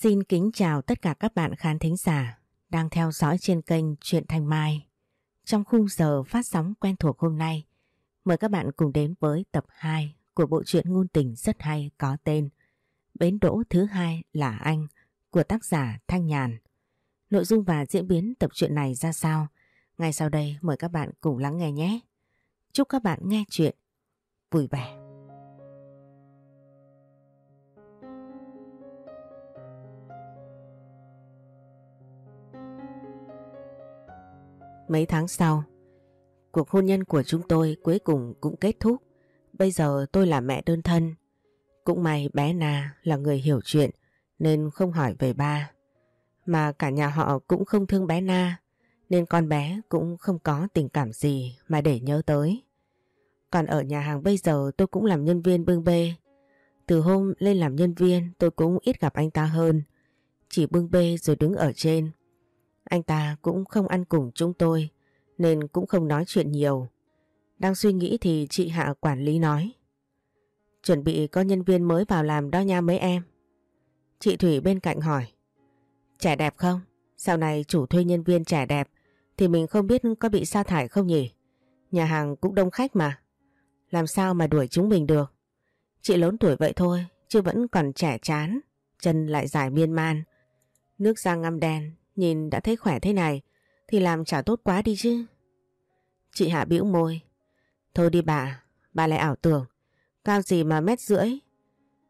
Xin kính chào tất cả các bạn khán thính giả đang theo dõi trên kênh Truyện Thanh Mai. Trong khung giờ phát sóng quen thuộc hôm nay, mời các bạn cùng đến với tập 2 của bộ truyện ngôn tình rất hay có tên Bến đỗ thứ hai là anh của tác giả Thanh Nhàn. Nội dung và diễn biến tập truyện này ra sao? Ngay sau đây mời các bạn cùng lắng nghe nhé. Chúc các bạn nghe chuyện vui vẻ. Mấy tháng sau, cuộc hôn nhân của chúng tôi cuối cùng cũng kết thúc. Bây giờ tôi là mẹ đơn thân. Cũng may bé Na là người hiểu chuyện nên không hỏi về ba. Mà cả nhà họ cũng không thương bé Na nên con bé cũng không có tình cảm gì mà để nhớ tới. Còn ở nhà hàng bây giờ tôi cũng làm nhân viên bưng bê. Từ hôm lên làm nhân viên tôi cũng ít gặp anh ta hơn. Chỉ bưng bê rồi đứng ở trên. Anh ta cũng không ăn cùng chúng tôi, nên cũng không nói chuyện nhiều. Đang suy nghĩ thì chị Hạ quản lý nói. Chuẩn bị có nhân viên mới vào làm đó nha mấy em. Chị Thủy bên cạnh hỏi. Trẻ đẹp không? Sau này chủ thuê nhân viên trẻ đẹp thì mình không biết có bị sa thải không nhỉ? Nhà hàng cũng đông khách mà. Làm sao mà đuổi chúng mình được? Chị lớn tuổi vậy thôi, chứ vẫn còn trẻ chán. Chân lại dài miên man. Nước da ngăm đen nhìn đã thấy khỏe thế này thì làm chả tốt quá đi chứ. Chị Hạ bĩu môi. Thôi đi bà, bà lại ảo tưởng. Cao gì mà mét rưỡi.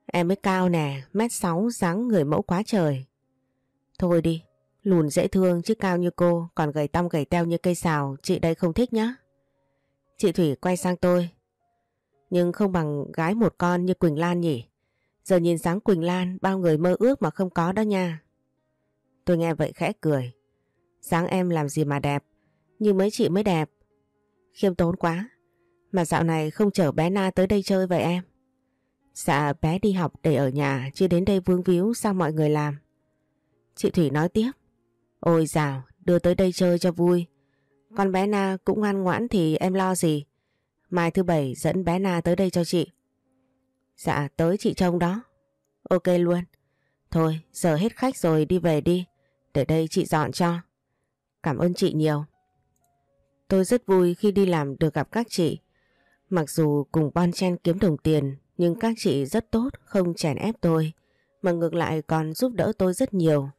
Em mới cao nè, mét sáu dáng người mẫu quá trời. Thôi đi, lùn dễ thương chứ cao như cô, còn gầy tăm gầy teo như cây xào, chị đây không thích nhá. Chị Thủy quay sang tôi. Nhưng không bằng gái một con như Quỳnh Lan nhỉ. Giờ nhìn dáng Quỳnh Lan bao người mơ ước mà không có đó nha. Tôi nghe vậy khẽ cười. sáng em làm gì mà đẹp, như mấy chị mới đẹp. Khiêm tốn quá, mà dạo này không chở bé Na tới đây chơi vậy em? Dạ bé đi học để ở nhà chứ đến đây vương víu sao mọi người làm. Chị Thủy nói tiếp. Ôi dào, đưa tới đây chơi cho vui. Con bé Na cũng ngoan ngoãn thì em lo gì. Mai thứ bảy dẫn bé Na tới đây cho chị. Dạ tới chị trông đó. Ok luôn. Thôi giờ hết khách rồi đi về đi. Để đây chị dọn cho. Cảm ơn chị nhiều. Tôi rất vui khi đi làm được gặp các chị. Mặc dù cùng bon chen kiếm đồng tiền, nhưng các chị rất tốt, không chèn ép tôi, mà ngược lại còn giúp đỡ tôi rất nhiều.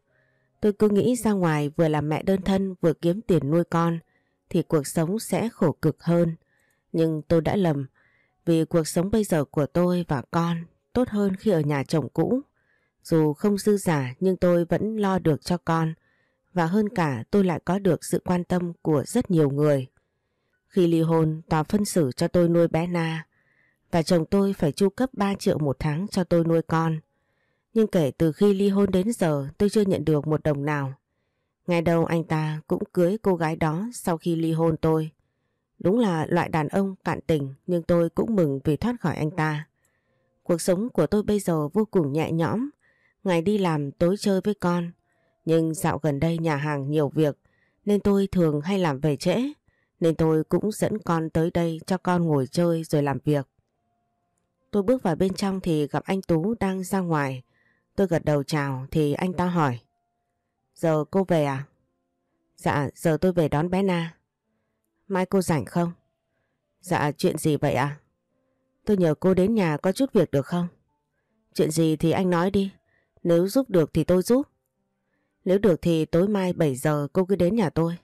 Tôi cứ nghĩ ra ngoài vừa làm mẹ đơn thân, vừa kiếm tiền nuôi con, thì cuộc sống sẽ khổ cực hơn. Nhưng tôi đã lầm, vì cuộc sống bây giờ của tôi và con tốt hơn khi ở nhà chồng cũ. Dù không dư giả nhưng tôi vẫn lo được cho con và hơn cả tôi lại có được sự quan tâm của rất nhiều người. Khi ly hôn, tòa phân xử cho tôi nuôi bé Na và chồng tôi phải chu cấp 3 triệu một tháng cho tôi nuôi con. Nhưng kể từ khi ly hôn đến giờ tôi chưa nhận được một đồng nào. Ngày đầu anh ta cũng cưới cô gái đó sau khi ly hôn tôi. Đúng là loại đàn ông cạn tình nhưng tôi cũng mừng vì thoát khỏi anh ta. Cuộc sống của tôi bây giờ vô cùng nhẹ nhõm. Ngày đi làm tối chơi với con. Nhưng dạo gần đây nhà hàng nhiều việc nên tôi thường hay làm về trễ. Nên tôi cũng dẫn con tới đây cho con ngồi chơi rồi làm việc. Tôi bước vào bên trong thì gặp anh Tú đang ra ngoài. Tôi gật đầu chào thì anh ta hỏi. Giờ cô về à? Dạ, giờ tôi về đón bé Na. Mai cô rảnh không? Dạ, chuyện gì vậy à? Tôi nhờ cô đến nhà có chút việc được không? Chuyện gì thì anh nói đi. Nếu giúp được thì tôi giúp. Nếu được thì tối mai 7 giờ cô cứ đến nhà tôi.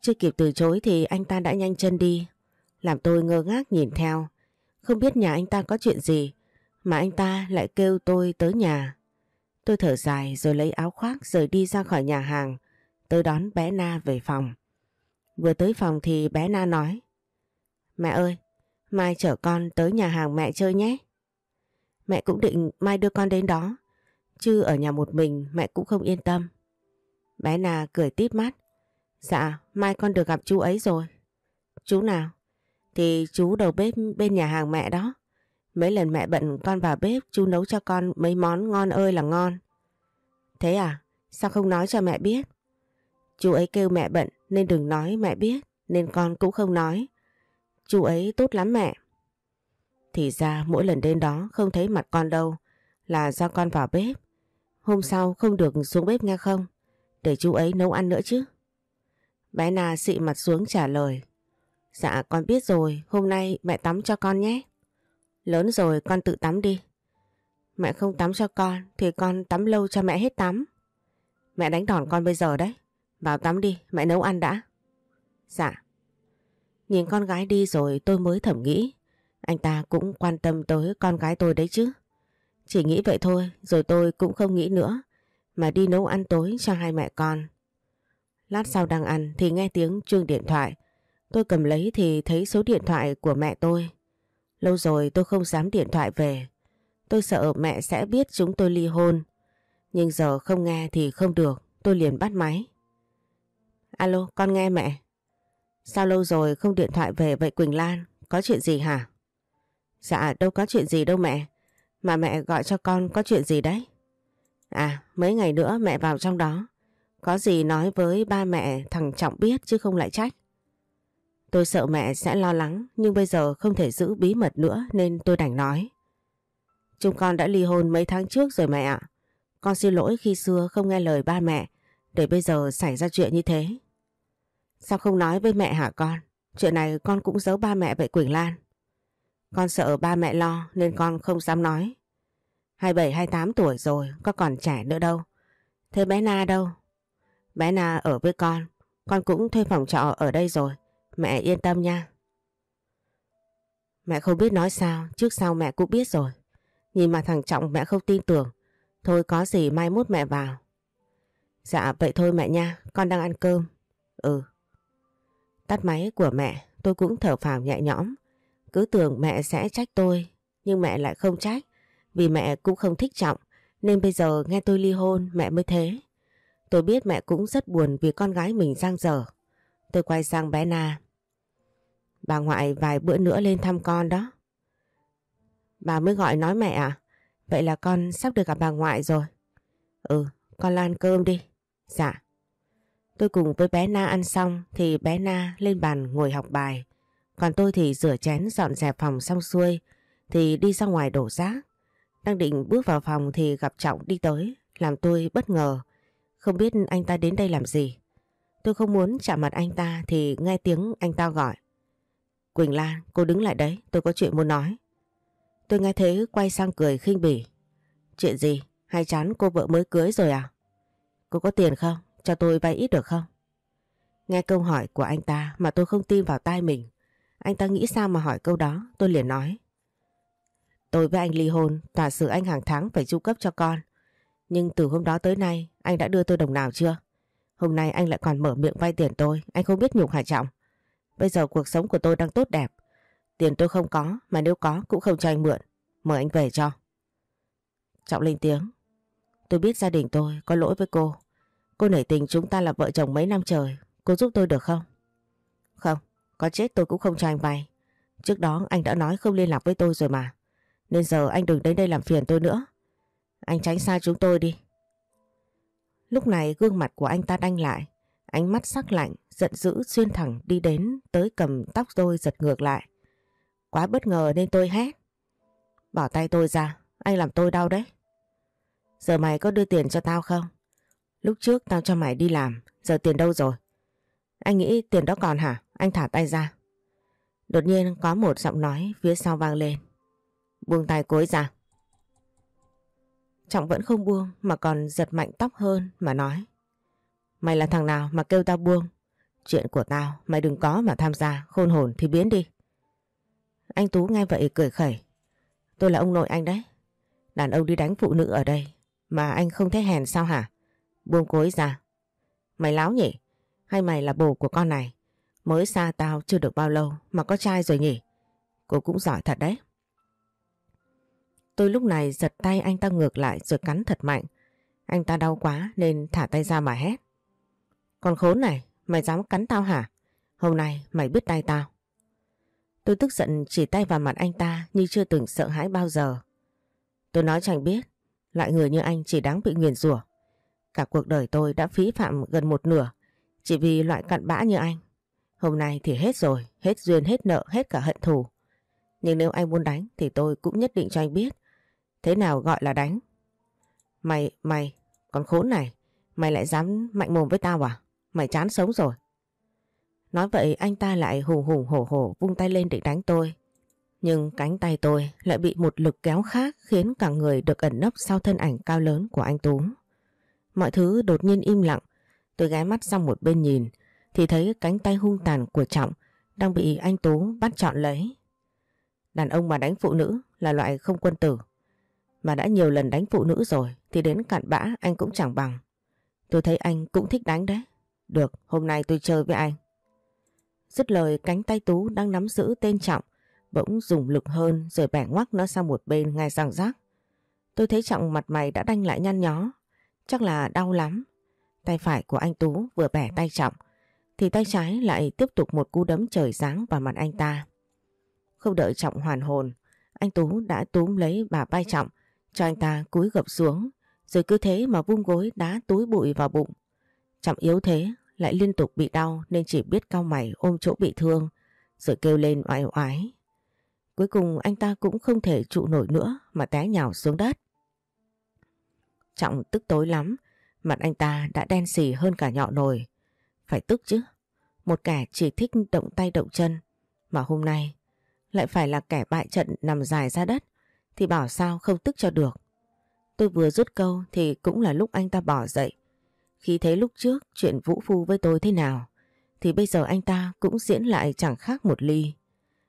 Chưa kịp từ chối thì anh ta đã nhanh chân đi. Làm tôi ngơ ngác nhìn theo. Không biết nhà anh ta có chuyện gì mà anh ta lại kêu tôi tới nhà. Tôi thở dài rồi lấy áo khoác rời đi ra khỏi nhà hàng. Tôi đón bé Na về phòng. Vừa tới phòng thì bé Na nói Mẹ ơi, mai chở con tới nhà hàng mẹ chơi nhé. Mẹ cũng định mai đưa con đến đó. Chứ ở nhà một mình mẹ cũng không yên tâm. Bé Na cười tít mắt. Dạ, mai con được gặp chú ấy rồi. Chú nào? Thì chú đầu bếp bên nhà hàng mẹ đó. Mấy lần mẹ bận con vào bếp chú nấu cho con mấy món ngon ơi là ngon. Thế à? Sao không nói cho mẹ biết? Chú ấy kêu mẹ bận nên đừng nói mẹ biết nên con cũng không nói. Chú ấy tốt lắm mẹ. Thì ra mỗi lần đến đó không thấy mặt con đâu là do con vào bếp hôm sau không được xuống bếp nghe không? Để chú ấy nấu ăn nữa chứ. Bé Na xị mặt xuống trả lời. Dạ con biết rồi, hôm nay mẹ tắm cho con nhé. Lớn rồi con tự tắm đi. Mẹ không tắm cho con thì con tắm lâu cho mẹ hết tắm. Mẹ đánh đòn con bây giờ đấy. Vào tắm đi, mẹ nấu ăn đã. Dạ. Nhìn con gái đi rồi tôi mới thẩm nghĩ. Anh ta cũng quan tâm tới con gái tôi đấy chứ. Chỉ nghĩ vậy thôi, rồi tôi cũng không nghĩ nữa. Mà đi nấu ăn tối cho hai mẹ con. Lát sau đang ăn thì nghe tiếng chuông điện thoại. Tôi cầm lấy thì thấy số điện thoại của mẹ tôi. Lâu rồi tôi không dám điện thoại về. Tôi sợ mẹ sẽ biết chúng tôi ly hôn. Nhưng giờ không nghe thì không được, tôi liền bắt máy. Alo, con nghe mẹ. Sao lâu rồi không điện thoại về vậy Quỳnh Lan, có chuyện gì hả? Dạ, đâu có chuyện gì đâu mẹ. Mà mẹ gọi cho con có chuyện gì đấy? À, mấy ngày nữa mẹ vào trong đó. Có gì nói với ba mẹ thằng Trọng biết chứ không lại trách. Tôi sợ mẹ sẽ lo lắng nhưng bây giờ không thể giữ bí mật nữa nên tôi đành nói. Chúng con đã ly hôn mấy tháng trước rồi mẹ ạ. Con xin lỗi khi xưa không nghe lời ba mẹ để bây giờ xảy ra chuyện như thế. Sao không nói với mẹ hả con? Chuyện này con cũng giấu ba mẹ vậy Quỳnh Lan. Con sợ ba mẹ lo nên con không dám nói. 27-28 tuổi rồi, có còn trẻ nữa đâu. Thế bé Na đâu? Bé Na ở với con, con cũng thuê phòng trọ ở đây rồi. Mẹ yên tâm nha. Mẹ không biết nói sao, trước sau mẹ cũng biết rồi. Nhìn mà thằng Trọng mẹ không tin tưởng. Thôi có gì mai mốt mẹ vào. Dạ vậy thôi mẹ nha, con đang ăn cơm. Ừ. Tắt máy của mẹ, tôi cũng thở phào nhẹ nhõm. Cứ tưởng mẹ sẽ trách tôi, nhưng mẹ lại không trách. Vì mẹ cũng không thích Trọng, nên bây giờ nghe tôi ly hôn mẹ mới thế. Tôi biết mẹ cũng rất buồn vì con gái mình giang dở. Tôi quay sang bé Na. Bà ngoại vài bữa nữa lên thăm con đó. Bà mới gọi nói mẹ à? Vậy là con sắp được gặp bà ngoại rồi. Ừ, con lan cơm đi. Dạ. Tôi cùng với bé Na ăn xong thì bé Na lên bàn ngồi học bài. Còn tôi thì rửa chén dọn dẹp phòng xong xuôi thì đi ra ngoài đổ rác. Đang định bước vào phòng thì gặp Trọng đi tới làm tôi bất ngờ. Không biết anh ta đến đây làm gì. Tôi không muốn chạm mặt anh ta thì nghe tiếng anh ta gọi. Quỳnh Lan, cô đứng lại đấy, tôi có chuyện muốn nói. Tôi nghe thế quay sang cười khinh bỉ. Chuyện gì? Hay chán cô vợ mới cưới rồi à? Cô có tiền không? Cho tôi vay ít được không? Nghe câu hỏi của anh ta mà tôi không tin vào tai mình. Anh ta nghĩ sao mà hỏi câu đó, tôi liền nói. Tôi với anh ly hôn, tòa sự anh hàng tháng phải chu cấp cho con. Nhưng từ hôm đó tới nay, anh đã đưa tôi đồng nào chưa? Hôm nay anh lại còn mở miệng vay tiền tôi, anh không biết nhục hả Trọng? Bây giờ cuộc sống của tôi đang tốt đẹp. Tiền tôi không có, mà nếu có cũng không cho anh mượn. Mời anh về cho. Trọng lên tiếng. Tôi biết gia đình tôi có lỗi với cô. Cô nảy tình chúng ta là vợ chồng mấy năm trời. Cô giúp tôi được không? Không, có chết tôi cũng không cho anh vay. Trước đó anh đã nói không liên lạc với tôi rồi mà. Nên giờ anh đừng đến đây làm phiền tôi nữa. Anh tránh xa chúng tôi đi. Lúc này gương mặt của anh ta đanh lại. Ánh mắt sắc lạnh, giận dữ xuyên thẳng đi đến tới cầm tóc tôi giật ngược lại. Quá bất ngờ nên tôi hét. Bỏ tay tôi ra, anh làm tôi đau đấy. Giờ mày có đưa tiền cho tao không? Lúc trước tao cho mày đi làm, giờ tiền đâu rồi? Anh nghĩ tiền đó còn hả? Anh thả tay ra. Đột nhiên có một giọng nói phía sau vang lên. Buông tay cối ra. Trọng vẫn không buông mà còn giật mạnh tóc hơn mà nói. Mày là thằng nào mà kêu tao buông? Chuyện của tao mày đừng có mà tham gia, khôn hồn thì biến đi. Anh Tú nghe vậy cười khẩy. Tôi là ông nội anh đấy. Đàn ông đi đánh phụ nữ ở đây mà anh không thấy hèn sao hả? Buông cối ra. Mày láo nhỉ? Hay mày là bồ của con này? Mới xa tao chưa được bao lâu mà có trai rồi nhỉ? Cô cũng giỏi thật đấy. Tôi lúc này giật tay anh ta ngược lại rồi cắn thật mạnh. Anh ta đau quá nên thả tay ra mà hét. Con khốn này, mày dám cắn tao hả? Hôm nay mày biết tay tao. Tôi tức giận chỉ tay vào mặt anh ta như chưa từng sợ hãi bao giờ. Tôi nói cho anh biết, loại người như anh chỉ đáng bị nguyền rủa. Cả cuộc đời tôi đã phí phạm gần một nửa chỉ vì loại cặn bã như anh. Hôm nay thì hết rồi, hết duyên, hết nợ, hết cả hận thù. Nhưng nếu anh muốn đánh thì tôi cũng nhất định cho anh biết thế nào gọi là đánh. Mày, mày, con khốn này, mày lại dám mạnh mồm với tao à? Mày chán sống rồi. Nói vậy anh ta lại hùng hùng hổ hổ vung tay lên định đánh tôi. Nhưng cánh tay tôi lại bị một lực kéo khác khiến cả người được ẩn nấp sau thân ảnh cao lớn của anh Tú. Mọi thứ đột nhiên im lặng, tôi ghé mắt sang một bên nhìn thì thấy cánh tay hung tàn của Trọng đang bị anh Tú bắt chọn lấy. Đàn ông mà đánh phụ nữ là loại không quân tử. Mà đã nhiều lần đánh phụ nữ rồi thì đến cạn bã anh cũng chẳng bằng. Tôi thấy anh cũng thích đánh đấy. Được, hôm nay tôi chơi với anh. Dứt lời cánh tay Tú đang nắm giữ tên Trọng bỗng dùng lực hơn rồi bẻ ngoắc nó sang một bên ngay răng rác. Tôi thấy Trọng mặt mày đã đanh lại nhăn nhó, chắc là đau lắm. Tay phải của anh Tú vừa bẻ tay Trọng, thì tay trái lại tiếp tục một cú đấm trời giáng vào mặt anh ta. Không đợi Trọng hoàn hồn, anh Tú đã túm lấy bà vai Trọng, cho anh ta cúi gập xuống, rồi cứ thế mà vung gối đá túi bụi vào bụng. Trọng yếu thế, lại liên tục bị đau nên chỉ biết cau mày ôm chỗ bị thương, rồi kêu lên oai oái. Cuối cùng anh ta cũng không thể trụ nổi nữa mà té nhào xuống đất. Trọng tức tối lắm, mặt anh ta đã đen xì hơn cả nhọ nồi. Phải tức chứ, một kẻ chỉ thích động tay động chân, mà hôm nay lại phải là kẻ bại trận nằm dài ra đất, thì bảo sao không tức cho được. Tôi vừa rút câu thì cũng là lúc anh ta bỏ dậy. Khi thấy lúc trước chuyện Vũ Phu với tôi thế nào, thì bây giờ anh ta cũng diễn lại chẳng khác một ly.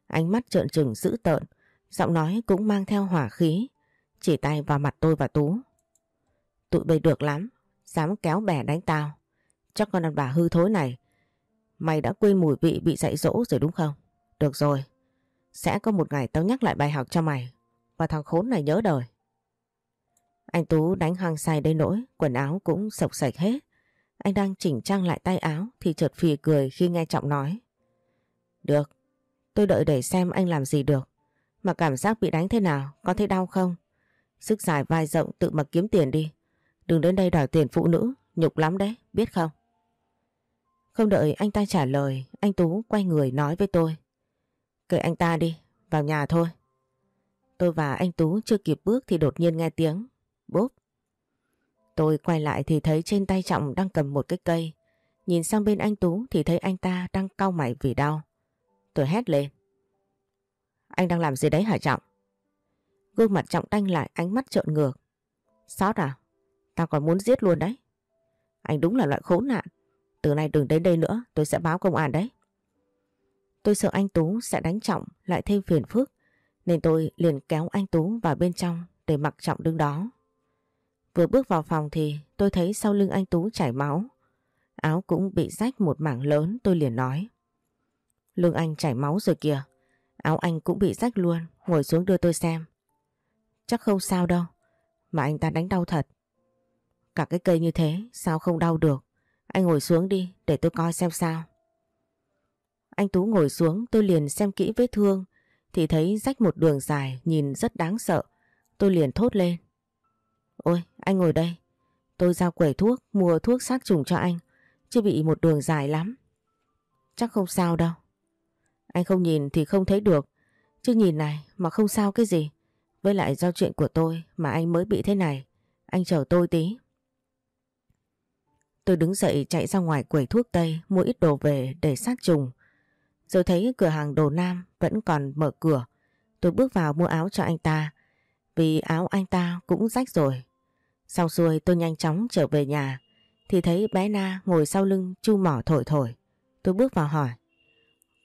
Ánh mắt trợn trừng dữ tợn, giọng nói cũng mang theo hỏa khí, chỉ tay vào mặt tôi và Tú. Tụi bây được lắm, dám kéo bè đánh tao. Chắc con đàn bà hư thối này, mày đã quên mùi vị bị dạy dỗ rồi đúng không? Được rồi, sẽ có một ngày tao nhắc lại bài học cho mày và thằng khốn này nhớ đời. Anh Tú đánh hăng say đến nỗi quần áo cũng sộc sạch hết. Anh đang chỉnh trang lại tay áo thì chợt phì cười khi nghe Trọng nói. Được, tôi đợi để xem anh làm gì được. Mà cảm giác bị đánh thế nào, có thấy đau không? Sức dài vai rộng tự mà kiếm tiền đi. Đừng đến đây đòi tiền phụ nữ, nhục lắm đấy, biết không? Không đợi anh ta trả lời, anh Tú quay người nói với tôi. Kệ anh ta đi, vào nhà thôi. Tôi và anh Tú chưa kịp bước thì đột nhiên nghe tiếng. Bốp. Tôi quay lại thì thấy trên tay Trọng đang cầm một cái cây. Nhìn sang bên anh Tú thì thấy anh ta đang cau mày vì đau. Tôi hét lên. Anh đang làm gì đấy hả Trọng? Gương mặt Trọng đanh lại ánh mắt trợn ngược. Sót à? Tao còn muốn giết luôn đấy. Anh đúng là loại khốn nạn. Từ nay đừng đến đây nữa, tôi sẽ báo công an đấy. Tôi sợ anh Tú sẽ đánh Trọng lại thêm phiền phức, nên tôi liền kéo anh Tú vào bên trong để mặc Trọng đứng đó. Vừa bước vào phòng thì tôi thấy sau lưng anh Tú chảy máu. Áo cũng bị rách một mảng lớn tôi liền nói. Lưng anh chảy máu rồi kìa. Áo anh cũng bị rách luôn, ngồi xuống đưa tôi xem. Chắc không sao đâu, mà anh ta đánh đau thật. Cả cái cây như thế, sao không đau được? Anh ngồi xuống đi, để tôi coi xem sao. Anh Tú ngồi xuống, tôi liền xem kỹ vết thương, thì thấy rách một đường dài, nhìn rất đáng sợ. Tôi liền thốt lên. Ôi, anh ngồi đây. Tôi ra quầy thuốc, mua thuốc sát trùng cho anh, chứ bị một đường dài lắm. Chắc không sao đâu. Anh không nhìn thì không thấy được, chứ nhìn này mà không sao cái gì. Với lại do chuyện của tôi mà anh mới bị thế này, anh chờ tôi tí. Tôi đứng dậy chạy ra ngoài quầy thuốc Tây, mua ít đồ về để sát trùng. Rồi thấy cửa hàng đồ nam vẫn còn mở cửa. Tôi bước vào mua áo cho anh ta. Vì áo anh ta cũng rách rồi. Sau xuôi tôi nhanh chóng trở về nhà. Thì thấy bé Na ngồi sau lưng chu mỏ thổi thổi. Tôi bước vào hỏi.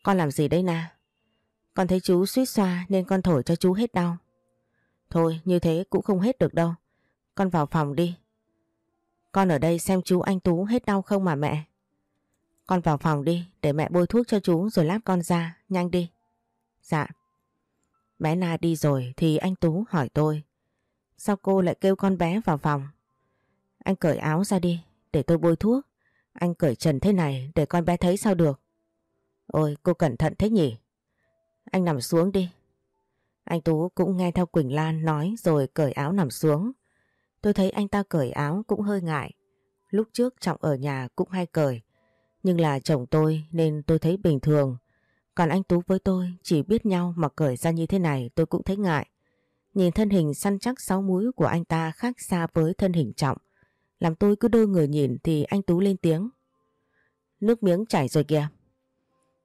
Con làm gì đây Na? Con thấy chú suýt xoa nên con thổi cho chú hết đau. Thôi, như thế cũng không hết được đâu. Con vào phòng đi. Con ở đây xem chú anh Tú hết đau không mà mẹ. Con vào phòng đi để mẹ bôi thuốc cho chú rồi lát con ra, nhanh đi. Dạ. Bé Na đi rồi thì anh Tú hỏi tôi. Sao cô lại kêu con bé vào phòng? Anh cởi áo ra đi để tôi bôi thuốc. Anh cởi trần thế này để con bé thấy sao được. Ôi cô cẩn thận thế nhỉ? Anh nằm xuống đi. Anh Tú cũng nghe theo Quỳnh Lan nói rồi cởi áo nằm xuống. Tôi thấy anh ta cởi áo cũng hơi ngại. Lúc trước Trọng ở nhà cũng hay cởi. Nhưng là chồng tôi nên tôi thấy bình thường. Còn anh Tú với tôi chỉ biết nhau mà cởi ra như thế này tôi cũng thấy ngại. Nhìn thân hình săn chắc sáu múi của anh ta khác xa với thân hình trọng. Làm tôi cứ đôi người nhìn thì anh Tú lên tiếng. Nước miếng chảy rồi kìa.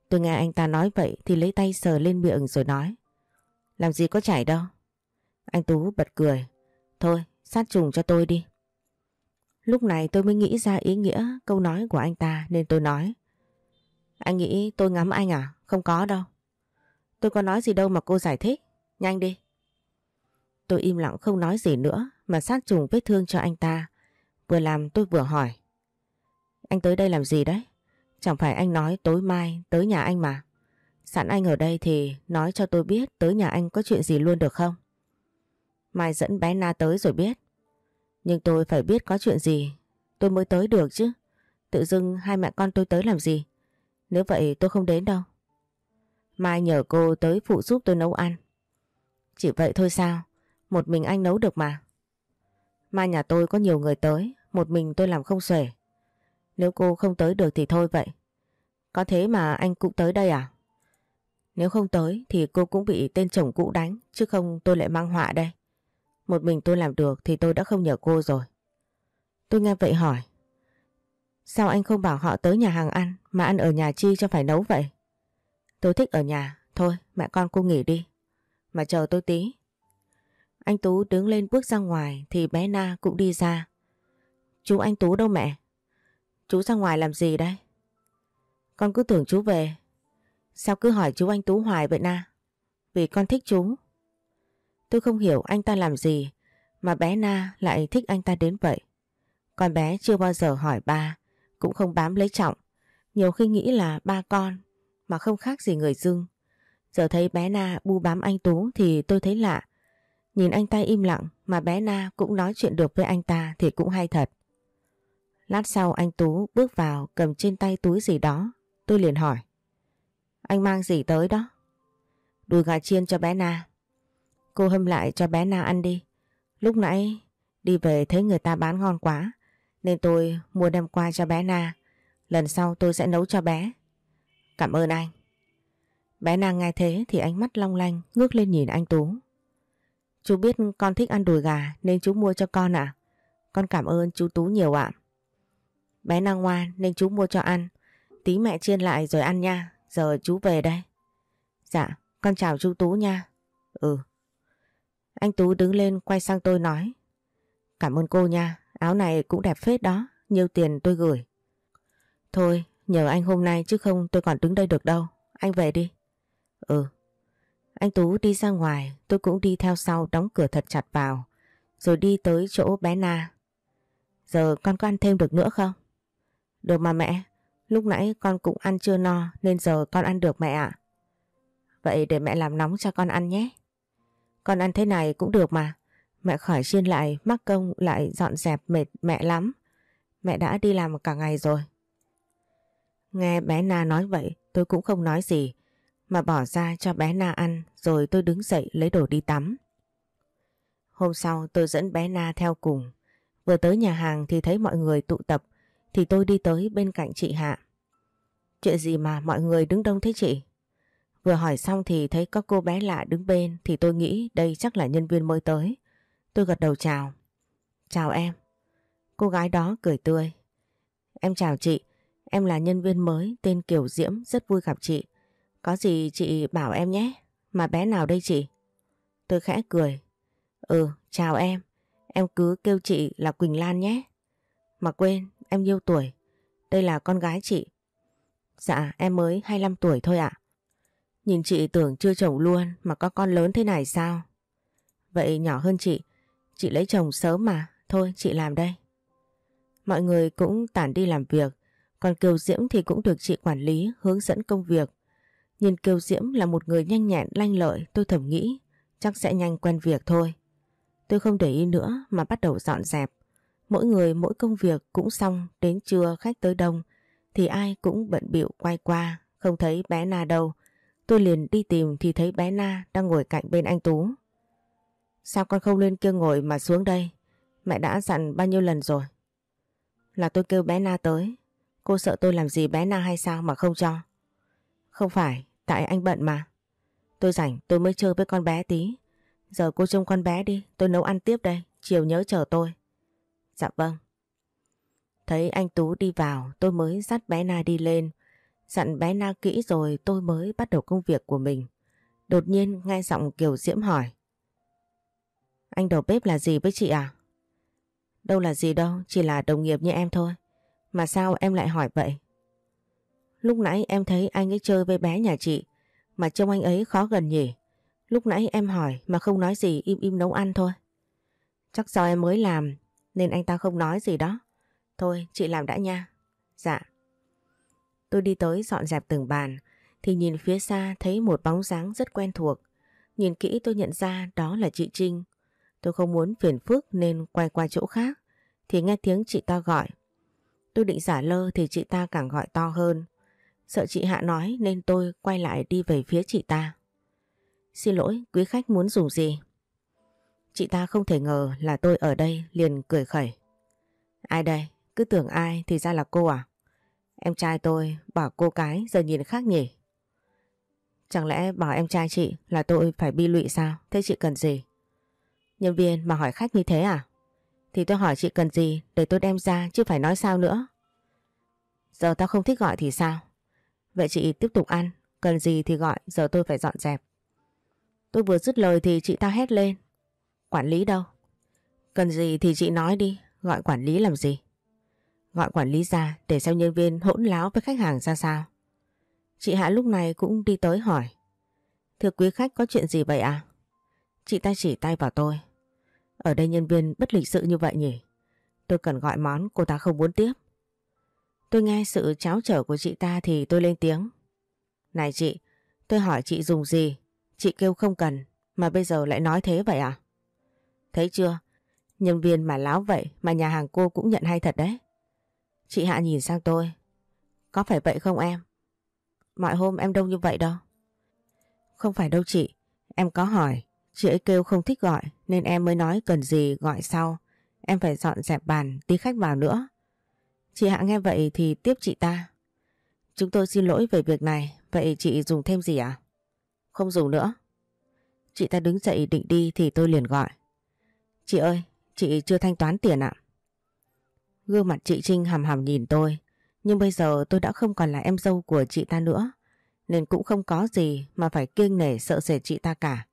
Tôi nghe anh ta nói vậy thì lấy tay sờ lên miệng rồi nói. Làm gì có chảy đâu. Anh Tú bật cười. Thôi, sát trùng cho tôi đi. Lúc này tôi mới nghĩ ra ý nghĩa câu nói của anh ta nên tôi nói. Anh nghĩ tôi ngắm anh à? Không có đâu. Tôi có nói gì đâu mà cô giải thích. Nhanh đi. Tôi im lặng không nói gì nữa mà sát trùng vết thương cho anh ta. Vừa làm tôi vừa hỏi. Anh tới đây làm gì đấy? Chẳng phải anh nói tối mai tới nhà anh mà. Sẵn anh ở đây thì nói cho tôi biết tới nhà anh có chuyện gì luôn được không? Mai dẫn bé Na tới rồi biết. Nhưng tôi phải biết có chuyện gì tôi mới tới được chứ. Tự dưng hai mẹ con tôi tới làm gì? Nếu vậy tôi không đến đâu. Mai nhờ cô tới phụ giúp tôi nấu ăn. Chỉ vậy thôi sao? Một mình anh nấu được mà. Mai nhà tôi có nhiều người tới, một mình tôi làm không xuể. Nếu cô không tới được thì thôi vậy. Có thế mà anh cũng tới đây à? Nếu không tới thì cô cũng bị tên chồng cũ đánh, chứ không tôi lại mang họa đây. Một mình tôi làm được thì tôi đã không nhờ cô rồi. Tôi nghe vậy hỏi. Sao anh không bảo họ tới nhà hàng ăn mà ăn ở nhà chi cho phải nấu vậy? Tôi thích ở nhà. Thôi, mẹ con cô nghỉ đi. Mà chờ tôi tí. Anh Tú đứng lên bước ra ngoài thì bé Na cũng đi ra. Chú anh Tú đâu mẹ? Chú ra ngoài làm gì đây? Con cứ tưởng chú về. Sao cứ hỏi chú anh Tú hoài vậy Na? Vì con thích chú. Tôi không hiểu anh ta làm gì mà bé Na lại thích anh ta đến vậy. Con bé chưa bao giờ hỏi ba, cũng không bám lấy trọng. Nhiều khi nghĩ là ba con mà không khác gì người dưng. Giờ thấy bé Na bu bám anh Tú thì tôi thấy lạ. Nhìn anh ta im lặng mà bé Na cũng nói chuyện được với anh ta thì cũng hay thật. Lát sau anh Tú bước vào cầm trên tay túi gì đó. Tôi liền hỏi. Anh mang gì tới đó? Đùi gà chiên cho bé Na. Cô hâm lại cho bé Na ăn đi. Lúc nãy đi về thấy người ta bán ngon quá. Nên tôi mua đem qua cho bé Na. Lần sau tôi sẽ nấu cho bé. Cảm ơn anh. Bé Na nghe thế thì ánh mắt long lanh ngước lên nhìn anh Tú. Chú biết con thích ăn đùi gà nên chú mua cho con ạ. Con cảm ơn chú Tú nhiều ạ. Bé Na ngoan nên chú mua cho ăn. Tí mẹ chiên lại rồi ăn nha. Giờ chú về đây. Dạ, con chào chú Tú nha. Ừ. Anh Tú đứng lên quay sang tôi nói. Cảm ơn cô nha, áo này cũng đẹp phết đó, nhiều tiền tôi gửi. Thôi, nhờ anh hôm nay chứ không tôi còn đứng đây được đâu, anh về đi. Ừ. Anh Tú đi ra ngoài, tôi cũng đi theo sau đóng cửa thật chặt vào, rồi đi tới chỗ bé Na. Giờ con có ăn thêm được nữa không? Được mà mẹ, lúc nãy con cũng ăn chưa no nên giờ con ăn được mẹ ạ. Vậy để mẹ làm nóng cho con ăn nhé. Con ăn thế này cũng được mà. Mẹ khỏi chiên lại, mắc công lại dọn dẹp mệt mẹ lắm. Mẹ đã đi làm cả ngày rồi. Nghe bé Na nói vậy, tôi cũng không nói gì, mà bỏ ra cho bé Na ăn, rồi tôi đứng dậy lấy đồ đi tắm. Hôm sau tôi dẫn bé Na theo cùng. Vừa tới nhà hàng thì thấy mọi người tụ tập, thì tôi đi tới bên cạnh chị Hạ. Chuyện gì mà mọi người đứng đông thế chị? Vừa hỏi xong thì thấy có cô bé lạ đứng bên thì tôi nghĩ đây chắc là nhân viên mới tới. Tôi gật đầu chào. Chào em. Cô gái đó cười tươi. Em chào chị, em là nhân viên mới tên Kiều Diễm, rất vui gặp chị. Có gì chị bảo em nhé, mà bé nào đây chị? Tôi khẽ cười. Ừ, chào em, em cứ kêu chị là Quỳnh Lan nhé. Mà quên, em nhiêu tuổi? Đây là con gái chị. Dạ, em mới 25 tuổi thôi ạ. Nhìn chị tưởng chưa chồng luôn mà có con lớn thế này sao? Vậy nhỏ hơn chị, chị lấy chồng sớm mà, thôi chị làm đây. Mọi người cũng tản đi làm việc, còn Kiều Diễm thì cũng được chị quản lý hướng dẫn công việc. Nhìn Kiều Diễm là một người nhanh nhẹn lanh lợi tôi thầm nghĩ chắc sẽ nhanh quen việc thôi. Tôi không để ý nữa mà bắt đầu dọn dẹp. Mỗi người mỗi công việc cũng xong đến trưa khách tới đông thì ai cũng bận bịu quay qua không thấy bé Na đâu Tôi liền đi tìm thì thấy bé Na đang ngồi cạnh bên anh Tú. Sao con không lên kia ngồi mà xuống đây? Mẹ đã dặn bao nhiêu lần rồi? Là tôi kêu bé Na tới. Cô sợ tôi làm gì bé Na hay sao mà không cho? Không phải, tại anh bận mà. Tôi rảnh tôi mới chơi với con bé tí. Giờ cô trông con bé đi, tôi nấu ăn tiếp đây, chiều nhớ chờ tôi. Dạ vâng. Thấy anh Tú đi vào tôi mới dắt bé Na đi lên. Dặn bé Na kỹ rồi tôi mới bắt đầu công việc của mình. Đột nhiên nghe giọng Kiều Diễm hỏi. Anh đầu bếp là gì với chị à? Đâu là gì đâu, chỉ là đồng nghiệp như em thôi. Mà sao em lại hỏi vậy? Lúc nãy em thấy anh ấy chơi với bé nhà chị, mà trông anh ấy khó gần nhỉ. Lúc nãy em hỏi mà không nói gì im im nấu ăn thôi. Chắc do em mới làm nên anh ta không nói gì đó. Thôi chị làm đã nha. Dạ. Tôi đi tới dọn dẹp từng bàn thì nhìn phía xa thấy một bóng dáng rất quen thuộc. Nhìn kỹ tôi nhận ra đó là chị Trinh. Tôi không muốn phiền phức nên quay qua chỗ khác thì nghe tiếng chị ta gọi. Tôi định giả lơ thì chị ta càng gọi to hơn. Sợ chị Hạ nói nên tôi quay lại đi về phía chị ta. Xin lỗi, quý khách muốn dùng gì? Chị ta không thể ngờ là tôi ở đây liền cười khẩy. Ai đây? Cứ tưởng ai thì ra là cô à? Em trai tôi bảo cô cái giờ nhìn khác nhỉ? Chẳng lẽ bảo em trai chị là tôi phải bi lụy sao? Thế chị cần gì? Nhân viên mà hỏi khách như thế à? Thì tôi hỏi chị cần gì để tôi đem ra chứ phải nói sao nữa. Giờ tao không thích gọi thì sao? Vậy chị tiếp tục ăn, cần gì thì gọi, giờ tôi phải dọn dẹp. Tôi vừa dứt lời thì chị ta hét lên. Quản lý đâu? Cần gì thì chị nói đi, gọi quản lý làm gì? Gọi quản lý ra để xem nhân viên hỗn láo với khách hàng ra sao. Chị Hạ lúc này cũng đi tới hỏi. Thưa quý khách có chuyện gì vậy à? Chị ta chỉ tay vào tôi. Ở đây nhân viên bất lịch sự như vậy nhỉ? Tôi cần gọi món cô ta không muốn tiếp. Tôi nghe sự cháo trở của chị ta thì tôi lên tiếng. Này chị, tôi hỏi chị dùng gì? Chị kêu không cần, mà bây giờ lại nói thế vậy à? Thấy chưa? Nhân viên mà láo vậy mà nhà hàng cô cũng nhận hay thật đấy. Chị Hạ nhìn sang tôi. Có phải vậy không em? Mọi hôm em đông như vậy đâu. Không phải đâu chị, em có hỏi. Chị ấy kêu không thích gọi nên em mới nói cần gì gọi sau. Em phải dọn dẹp bàn, tí khách vào nữa. Chị Hạ nghe vậy thì tiếp chị ta. Chúng tôi xin lỗi về việc này, vậy chị dùng thêm gì à? Không dùng nữa. Chị ta đứng dậy định đi thì tôi liền gọi. Chị ơi, chị chưa thanh toán tiền ạ. Gương mặt chị Trinh hầm hầm nhìn tôi, nhưng bây giờ tôi đã không còn là em dâu của chị ta nữa, nên cũng không có gì mà phải kiêng nể sợ sệt chị ta cả.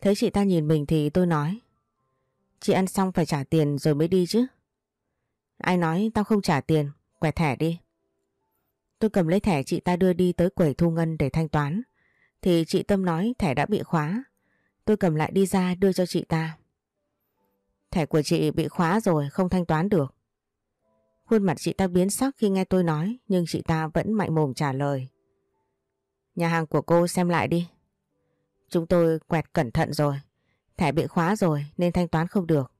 Thấy chị ta nhìn mình thì tôi nói, chị ăn xong phải trả tiền rồi mới đi chứ. Ai nói tao không trả tiền, quẹt thẻ đi. Tôi cầm lấy thẻ chị ta đưa đi tới quầy thu ngân để thanh toán. Thì chị Tâm nói thẻ đã bị khóa. Tôi cầm lại đi ra đưa cho chị ta. Thẻ của chị bị khóa rồi không thanh toán được. Khuôn mặt chị ta biến sắc khi nghe tôi nói, nhưng chị ta vẫn mạnh mồm trả lời. Nhà hàng của cô xem lại đi. Chúng tôi quẹt cẩn thận rồi. Thẻ bị khóa rồi, nên thanh toán không được.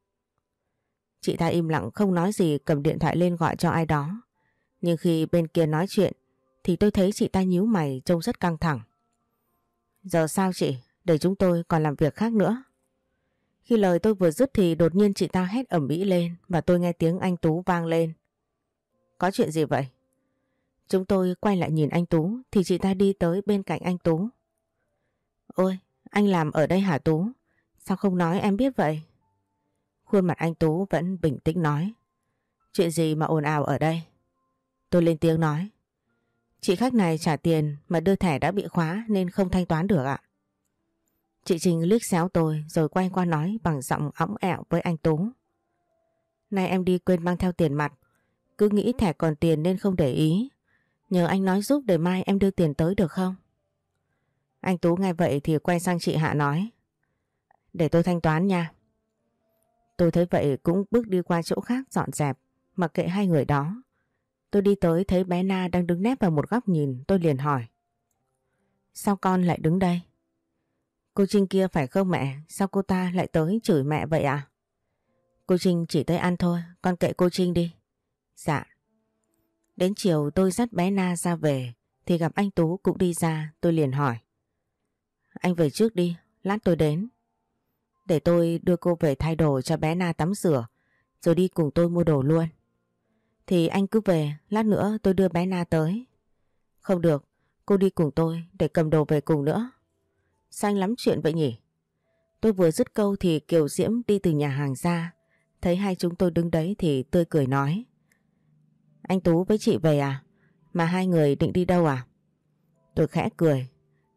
Chị ta im lặng không nói gì, cầm điện thoại lên gọi cho ai đó. Nhưng khi bên kia nói chuyện, thì tôi thấy chị ta nhíu mày, trông rất căng thẳng. Giờ sao chị? Để chúng tôi còn làm việc khác nữa. Khi lời tôi vừa dứt thì đột nhiên chị ta hét ẩm ĩ lên và tôi nghe tiếng anh Tú vang lên. Có chuyện gì vậy? Chúng tôi quay lại nhìn anh Tú thì chị ta đi tới bên cạnh anh Tú. Ôi, anh làm ở đây hả Tú? Sao không nói em biết vậy? Khuôn mặt anh Tú vẫn bình tĩnh nói. Chuyện gì mà ồn ào ở đây? Tôi lên tiếng nói. Chị khách này trả tiền mà đưa thẻ đã bị khóa nên không thanh toán được ạ. Chị Trình liếc xéo tôi rồi quay qua nói bằng giọng óng ẹo với anh Tú. Nay em đi quên mang theo tiền mặt. Cứ nghĩ thẻ còn tiền nên không để ý. Nhờ anh nói giúp để mai em đưa tiền tới được không? Anh Tú nghe vậy thì quay sang chị Hạ nói. Để tôi thanh toán nha. Tôi thấy vậy cũng bước đi qua chỗ khác dọn dẹp, mặc kệ hai người đó. Tôi đi tới thấy bé Na đang đứng nép vào một góc nhìn, tôi liền hỏi. Sao con lại đứng đây? Cô Trinh kia phải không mẹ? Sao cô ta lại tới chửi mẹ vậy à? Cô Trinh chỉ tới ăn thôi, con kệ cô Trinh đi. Dạ. Đến chiều tôi dắt bé Na ra về, thì gặp anh Tú cũng đi ra, tôi liền hỏi. Anh về trước đi, lát tôi đến. Để tôi đưa cô về thay đồ cho bé Na tắm rửa, rồi đi cùng tôi mua đồ luôn. Thì anh cứ về, lát nữa tôi đưa bé Na tới. Không được, cô đi cùng tôi để cầm đồ về cùng nữa. Sao lắm chuyện vậy nhỉ? Tôi vừa dứt câu thì Kiều Diễm đi từ nhà hàng ra. Thấy hai chúng tôi đứng đấy thì tươi cười nói. Anh Tú với chị về à? Mà hai người định đi đâu à? Tôi khẽ cười.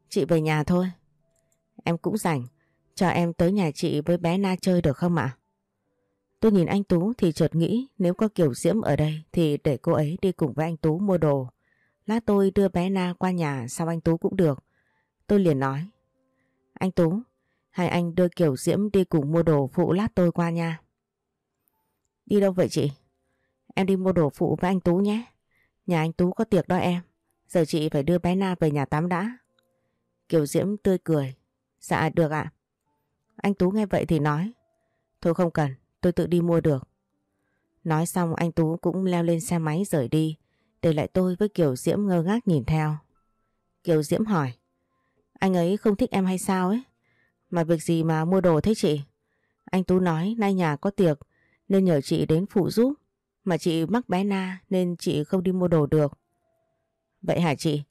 Chị về nhà thôi. Em cũng rảnh. Cho em tới nhà chị với bé Na chơi được không ạ? Tôi nhìn anh Tú thì chợt nghĩ nếu có Kiều Diễm ở đây thì để cô ấy đi cùng với anh Tú mua đồ. Lát tôi đưa bé Na qua nhà sau anh Tú cũng được. Tôi liền nói. Anh Tú, hay anh đưa Kiều Diễm đi cùng mua đồ phụ lát tôi qua nha. Đi đâu vậy chị? Em đi mua đồ phụ với anh Tú nhé. Nhà anh Tú có tiệc đó em. Giờ chị phải đưa bé Na về nhà tắm đã. Kiều Diễm tươi cười. Dạ được ạ. Anh Tú nghe vậy thì nói. Thôi không cần, tôi tự đi mua được. Nói xong anh Tú cũng leo lên xe máy rời đi. Để lại tôi với Kiều Diễm ngơ ngác nhìn theo. Kiều Diễm hỏi. Anh ấy không thích em hay sao ấy? Mà việc gì mà mua đồ thế chị? Anh Tú nói nay nhà có tiệc nên nhờ chị đến phụ giúp. Mà chị mắc bé Na nên chị không đi mua đồ được. Vậy hả chị?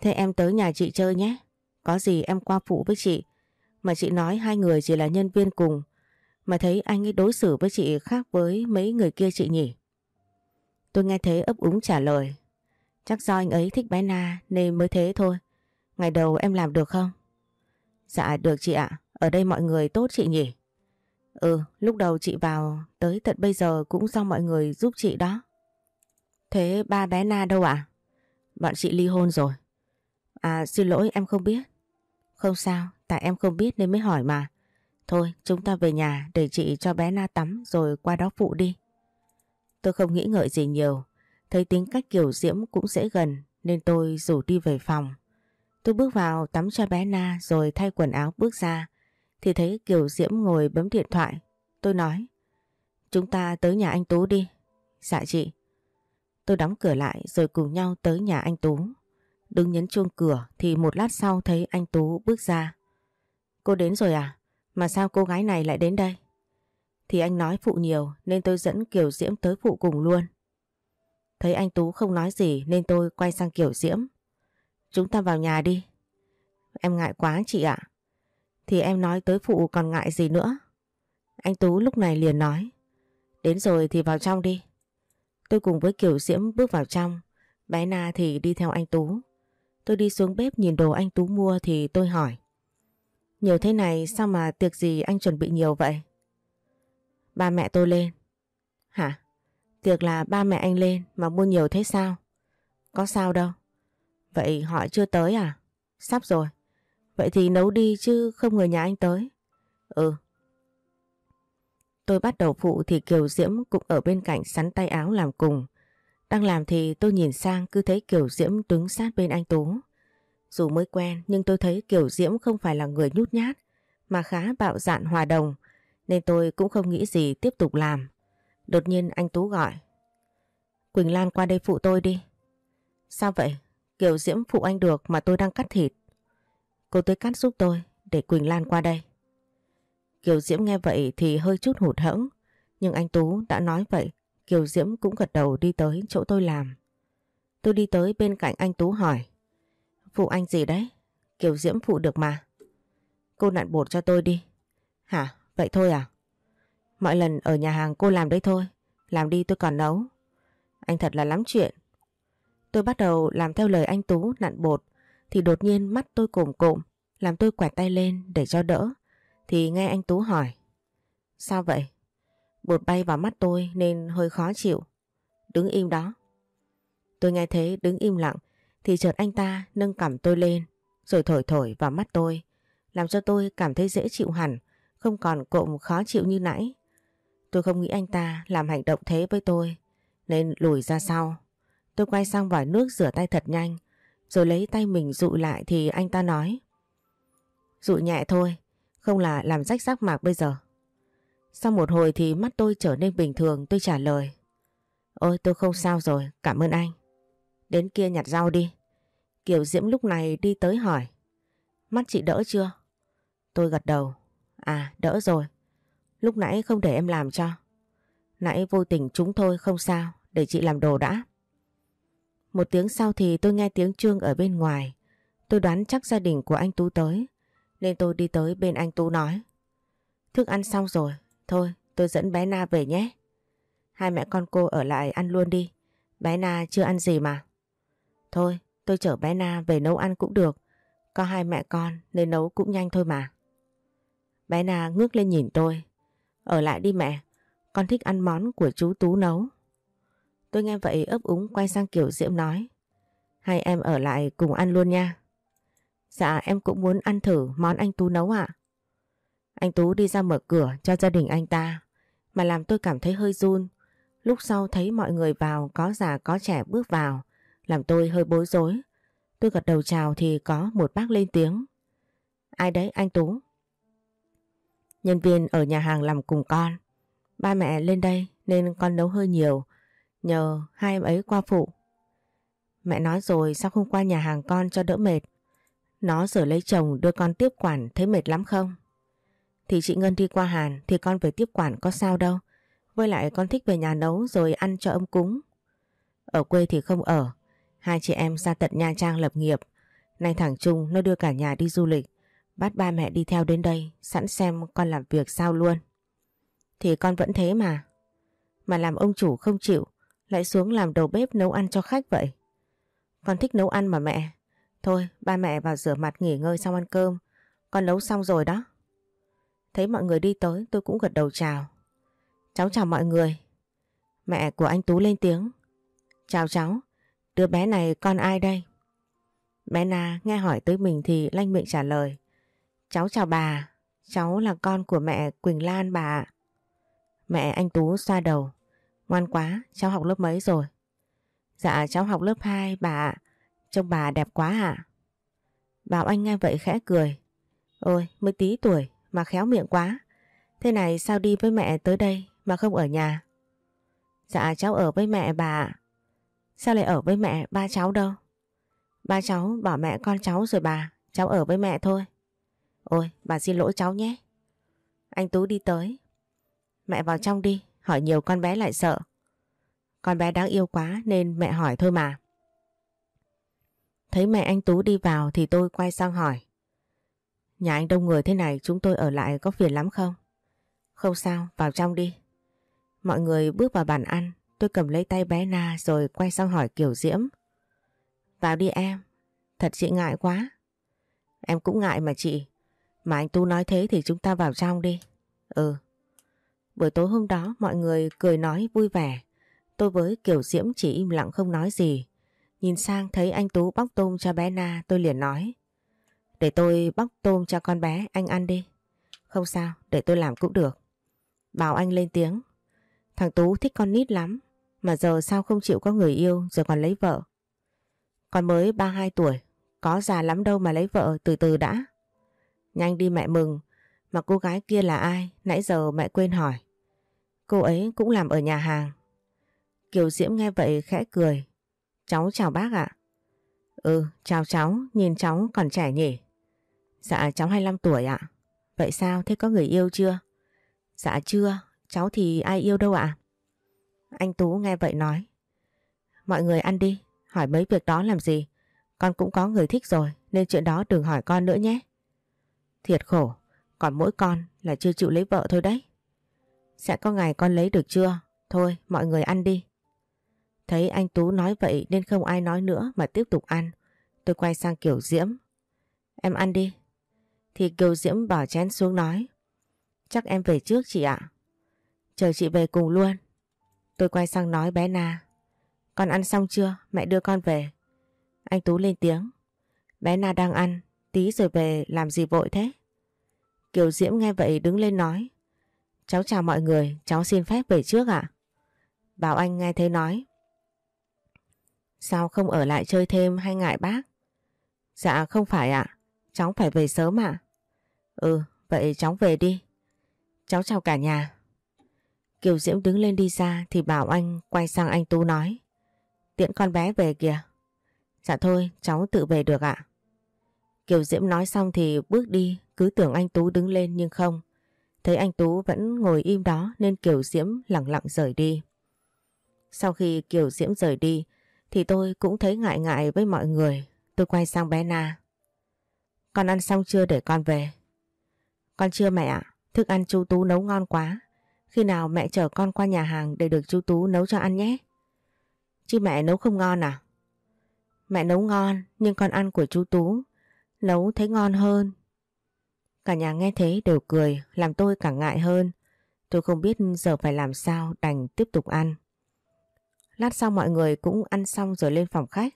Thế em tới nhà chị chơi nhé. Có gì em qua phụ với chị. Mà chị nói hai người chỉ là nhân viên cùng. Mà thấy anh ấy đối xử với chị khác với mấy người kia chị nhỉ? Tôi nghe thế ấp úng trả lời. Chắc do anh ấy thích bé Na nên mới thế thôi. Ngày đầu em làm được không? Dạ được chị ạ. Ở đây mọi người tốt chị nhỉ? Ừ, lúc đầu chị vào tới tận bây giờ cũng do mọi người giúp chị đó. Thế ba bé Na đâu ạ? À? Bọn chị ly hôn rồi. À xin lỗi em không biết. Không sao, tại em không biết nên mới hỏi mà. Thôi chúng ta về nhà để chị cho bé Na tắm rồi qua đó phụ đi. Tôi không nghĩ ngợi gì nhiều. Thấy tính cách kiểu diễm cũng dễ gần nên tôi rủ đi về phòng. Tôi bước vào tắm cho bé Na rồi thay quần áo bước ra thì thấy Kiều Diễm ngồi bấm điện thoại. Tôi nói, chúng ta tới nhà anh Tú đi. Dạ chị. Tôi đóng cửa lại rồi cùng nhau tới nhà anh Tú. Đứng nhấn chuông cửa thì một lát sau thấy anh Tú bước ra. Cô đến rồi à? Mà sao cô gái này lại đến đây? Thì anh nói phụ nhiều nên tôi dẫn Kiều Diễm tới phụ cùng luôn. Thấy anh Tú không nói gì nên tôi quay sang Kiều Diễm. Chúng ta vào nhà đi. Em ngại quá chị ạ. Thì em nói tới phụ còn ngại gì nữa. Anh Tú lúc này liền nói. Đến rồi thì vào trong đi. Tôi cùng với Kiều Diễm bước vào trong. Bé Na thì đi theo anh Tú. Tôi đi xuống bếp nhìn đồ anh Tú mua thì tôi hỏi. Nhiều thế này, sao mà tiệc gì anh chuẩn bị nhiều vậy? Ba mẹ tôi lên. Hả? Tiệc là ba mẹ anh lên mà mua nhiều thế sao? Có sao đâu. Vậy họ chưa tới à? Sắp rồi. Vậy thì nấu đi chứ không người nhà anh tới. Ừ. Tôi bắt đầu phụ thì Kiều Diễm cũng ở bên cạnh sắn tay áo làm cùng. Đang làm thì tôi nhìn sang cứ thấy Kiều Diễm đứng sát bên anh Tú. Dù mới quen, nhưng tôi thấy Kiều Diễm không phải là người nhút nhát, mà khá bạo dạn hòa đồng, nên tôi cũng không nghĩ gì tiếp tục làm. Đột nhiên anh Tú gọi. Quỳnh Lan qua đây phụ tôi đi. Sao vậy? Kiều Diễm phụ anh được mà tôi đang cắt thịt. Cô tới cắt giúp tôi, để Quỳnh Lan qua đây. Kiều Diễm nghe vậy thì hơi chút hụt hẫng, nhưng anh Tú đã nói vậy, Kiều Diễm cũng gật đầu đi tới chỗ tôi làm. Tôi đi tới bên cạnh anh Tú hỏi, Phụ anh gì đấy? Kiều Diễm phụ được mà. Cô nặn bột cho tôi đi. Hả? Vậy thôi à? Mọi lần ở nhà hàng cô làm đấy thôi. Làm đi tôi còn nấu. Anh thật là lắm chuyện. Tôi bắt đầu làm theo lời anh Tú nặn bột thì đột nhiên mắt tôi cồm cộm, làm tôi quẹt tay lên để cho đỡ. Thì nghe anh Tú hỏi, Sao vậy? Bột bay vào mắt tôi nên hơi khó chịu. Đứng im đó. Tôi nghe thế đứng im lặng, thì chợt anh ta nâng cằm tôi lên, rồi thổi thổi vào mắt tôi, làm cho tôi cảm thấy dễ chịu hẳn, không còn cộm khó chịu như nãy. Tôi không nghĩ anh ta làm hành động thế với tôi, nên lùi ra sau. Tôi quay sang vòi nước rửa tay thật nhanh rồi lấy tay mình dụi lại thì anh ta nói Dụi nhẹ thôi, không là làm rách rác mạc bây giờ. Sau một hồi thì mắt tôi trở nên bình thường tôi trả lời Ôi tôi không sao rồi, cảm ơn anh. Đến kia nhặt rau đi. Kiều Diễm lúc này đi tới hỏi Mắt chị đỡ chưa? Tôi gật đầu. À đỡ rồi. Lúc nãy không để em làm cho. Nãy vô tình chúng thôi không sao, để chị làm đồ đã. Một tiếng sau thì tôi nghe tiếng Trương ở bên ngoài. Tôi đoán chắc gia đình của anh Tú tới. Nên tôi đi tới bên anh Tú nói. Thức ăn xong rồi, thôi tôi dẫn bé Na về nhé. Hai mẹ con cô ở lại ăn luôn đi, bé Na chưa ăn gì mà. Thôi, tôi chở bé Na về nấu ăn cũng được, có hai mẹ con nên nấu cũng nhanh thôi mà. Bé Na ngước lên nhìn tôi. Ở lại đi mẹ, con thích ăn món của chú Tú nấu. Tôi nghe vậy ấp úng quay sang Kiều Diễm nói. Hay em ở lại cùng ăn luôn nha. Dạ em cũng muốn ăn thử món anh Tú nấu ạ. Anh Tú đi ra mở cửa cho gia đình anh ta, mà làm tôi cảm thấy hơi run. Lúc sau thấy mọi người vào, có già, có trẻ bước vào, làm tôi hơi bối rối. Tôi gật đầu chào thì có một bác lên tiếng. Ai đấy, anh Tú? Nhân viên ở nhà hàng làm cùng con. Ba mẹ lên đây nên con nấu hơi nhiều. Nhờ hai em ấy qua phụ. Mẹ nói rồi sao không qua nhà hàng con cho đỡ mệt. Nó giờ lấy chồng đưa con tiếp quản thấy mệt lắm không? Thì chị Ngân đi qua Hàn thì con về tiếp quản có sao đâu. Với lại con thích về nhà nấu rồi ăn cho âm cúng. Ở quê thì không ở. Hai chị em ra tận Nha Trang lập nghiệp. Nay thằng Trung nó đưa cả nhà đi du lịch. Bắt ba mẹ đi theo đến đây, sẵn xem con làm việc sao luôn. Thì con vẫn thế mà. Mà làm ông chủ không chịu lại xuống làm đầu bếp nấu ăn cho khách vậy. Con thích nấu ăn mà mẹ. Thôi, ba mẹ vào rửa mặt nghỉ ngơi xong ăn cơm. Con nấu xong rồi đó. Thấy mọi người đi tới, tôi cũng gật đầu chào. Cháu chào mọi người. Mẹ của anh Tú lên tiếng. Chào cháu. Đứa bé này con ai đây? Bé Na nghe hỏi tới mình thì lanh miệng trả lời. Cháu chào bà. Cháu là con của mẹ Quỳnh Lan bà Mẹ anh Tú xoa đầu. Ngoan quá, cháu học lớp mấy rồi? Dạ cháu học lớp 2 bà ạ. Trông bà đẹp quá ạ. Bảo anh nghe vậy khẽ cười. Ôi, mới tí tuổi mà khéo miệng quá. Thế này sao đi với mẹ tới đây mà không ở nhà? Dạ cháu ở với mẹ bà Sao lại ở với mẹ ba cháu đâu? Ba cháu bỏ mẹ con cháu rồi bà. Cháu ở với mẹ thôi. Ôi bà xin lỗi cháu nhé. Anh Tú đi tới. Mẹ vào trong đi. Hỏi nhiều con bé lại sợ. Con bé đáng yêu quá nên mẹ hỏi thôi mà. Thấy mẹ anh Tú đi vào thì tôi quay sang hỏi. Nhà anh đông người thế này chúng tôi ở lại có phiền lắm không? Không sao, vào trong đi. Mọi người bước vào bàn ăn, tôi cầm lấy tay bé Na rồi quay sang hỏi Kiều Diễm. Vào đi em, thật chị ngại quá. Em cũng ngại mà chị, mà anh Tú nói thế thì chúng ta vào trong đi. Ừ. Buổi tối hôm đó mọi người cười nói vui vẻ. Tôi với Kiều Diễm chỉ im lặng không nói gì. Nhìn sang thấy anh Tú bóc tôm cho bé Na tôi liền nói. Để tôi bóc tôm cho con bé anh ăn đi. Không sao, để tôi làm cũng được. Bảo anh lên tiếng. Thằng Tú thích con nít lắm. Mà giờ sao không chịu có người yêu rồi còn lấy vợ. Con mới 32 tuổi. Có già lắm đâu mà lấy vợ từ từ đã. Nhanh đi mẹ mừng. Mà cô gái kia là ai? Nãy giờ mẹ quên hỏi. Cô ấy cũng làm ở nhà hàng. Kiều Diễm nghe vậy khẽ cười. Cháu chào bác ạ. Ừ, chào cháu, nhìn cháu còn trẻ nhỉ? Dạ, cháu 25 tuổi ạ. Vậy sao, thế có người yêu chưa? Dạ chưa, cháu thì ai yêu đâu ạ? Anh Tú nghe vậy nói. Mọi người ăn đi, hỏi mấy việc đó làm gì? Con cũng có người thích rồi, nên chuyện đó đừng hỏi con nữa nhé. Thiệt khổ, còn mỗi con là chưa chịu lấy vợ thôi đấy. Sẽ có ngày con lấy được chưa? Thôi, mọi người ăn đi. Thấy anh Tú nói vậy nên không ai nói nữa mà tiếp tục ăn. Tôi quay sang Kiều Diễm. Em ăn đi. Thì Kiều Diễm bỏ chén xuống nói. Chắc em về trước chị ạ. Chờ chị về cùng luôn. Tôi quay sang nói bé Na. Con ăn xong chưa? Mẹ đưa con về. Anh Tú lên tiếng. Bé Na đang ăn, tí rồi về làm gì vội thế? Kiều Diễm nghe vậy đứng lên nói. Cháu chào mọi người, cháu xin phép về trước ạ. Bảo anh nghe thấy nói. Sao không ở lại chơi thêm hay ngại bác? Dạ không phải ạ, cháu phải về sớm ạ. Ừ, vậy cháu về đi. Cháu chào cả nhà. Kiều Diễm đứng lên đi ra thì bảo anh quay sang anh Tú nói. Tiễn con bé về kìa. Dạ thôi, cháu tự về được ạ. Kiều Diễm nói xong thì bước đi, cứ tưởng anh Tú đứng lên nhưng không. Thấy anh Tú vẫn ngồi im đó nên Kiều Diễm lặng lặng rời đi. Sau khi Kiều Diễm rời đi thì tôi cũng thấy ngại ngại với mọi người. Tôi quay sang bé Na. Con ăn xong chưa để con về? Con chưa mẹ ạ. Thức ăn chú Tú nấu ngon quá. Khi nào mẹ chở con qua nhà hàng để được chú Tú nấu cho ăn nhé. Chứ mẹ nấu không ngon à? Mẹ nấu ngon nhưng con ăn của chú Tú nấu thấy ngon hơn. Cả nhà nghe thế đều cười, làm tôi càng ngại hơn. Tôi không biết giờ phải làm sao đành tiếp tục ăn. Lát sau mọi người cũng ăn xong rồi lên phòng khách.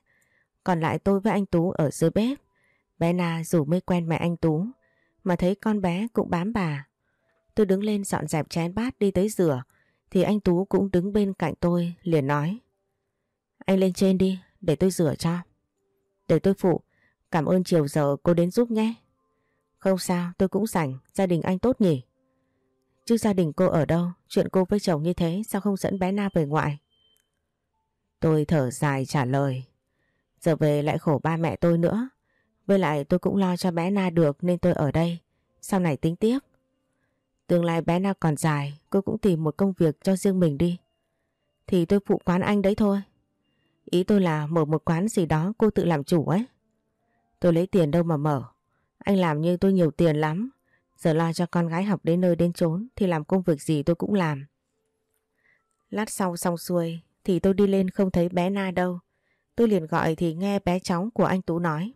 Còn lại tôi với anh Tú ở dưới bếp. Bé Na dù mới quen mẹ anh Tú, mà thấy con bé cũng bám bà. Tôi đứng lên dọn dẹp chén bát đi tới rửa, thì anh Tú cũng đứng bên cạnh tôi, liền nói, Anh lên trên đi, để tôi rửa cho. Để tôi phụ. Cảm ơn chiều giờ cô đến giúp nhé. Không sao tôi cũng rảnh gia đình anh tốt nhỉ. Chứ gia đình cô ở đâu chuyện cô với chồng như thế sao không dẫn bé Na về ngoại. Tôi thở dài trả lời. Giờ về lại khổ ba mẹ tôi nữa. Với lại tôi cũng lo cho bé Na được nên tôi ở đây. Sau này tính tiếp. Tương lai bé Na còn dài, cô cũng tìm một công việc cho riêng mình đi. Thì tôi phụ quán anh đấy thôi. Ý tôi là mở một quán gì đó cô tự làm chủ ấy. Tôi lấy tiền đâu mà mở. Anh làm như tôi nhiều tiền lắm. Giờ lo cho con gái học đến nơi đến chốn thì làm công việc gì tôi cũng làm. Lát sau xong xuôi thì tôi đi lên không thấy bé Na đâu. Tôi liền gọi thì nghe bé cháu của anh Tú nói.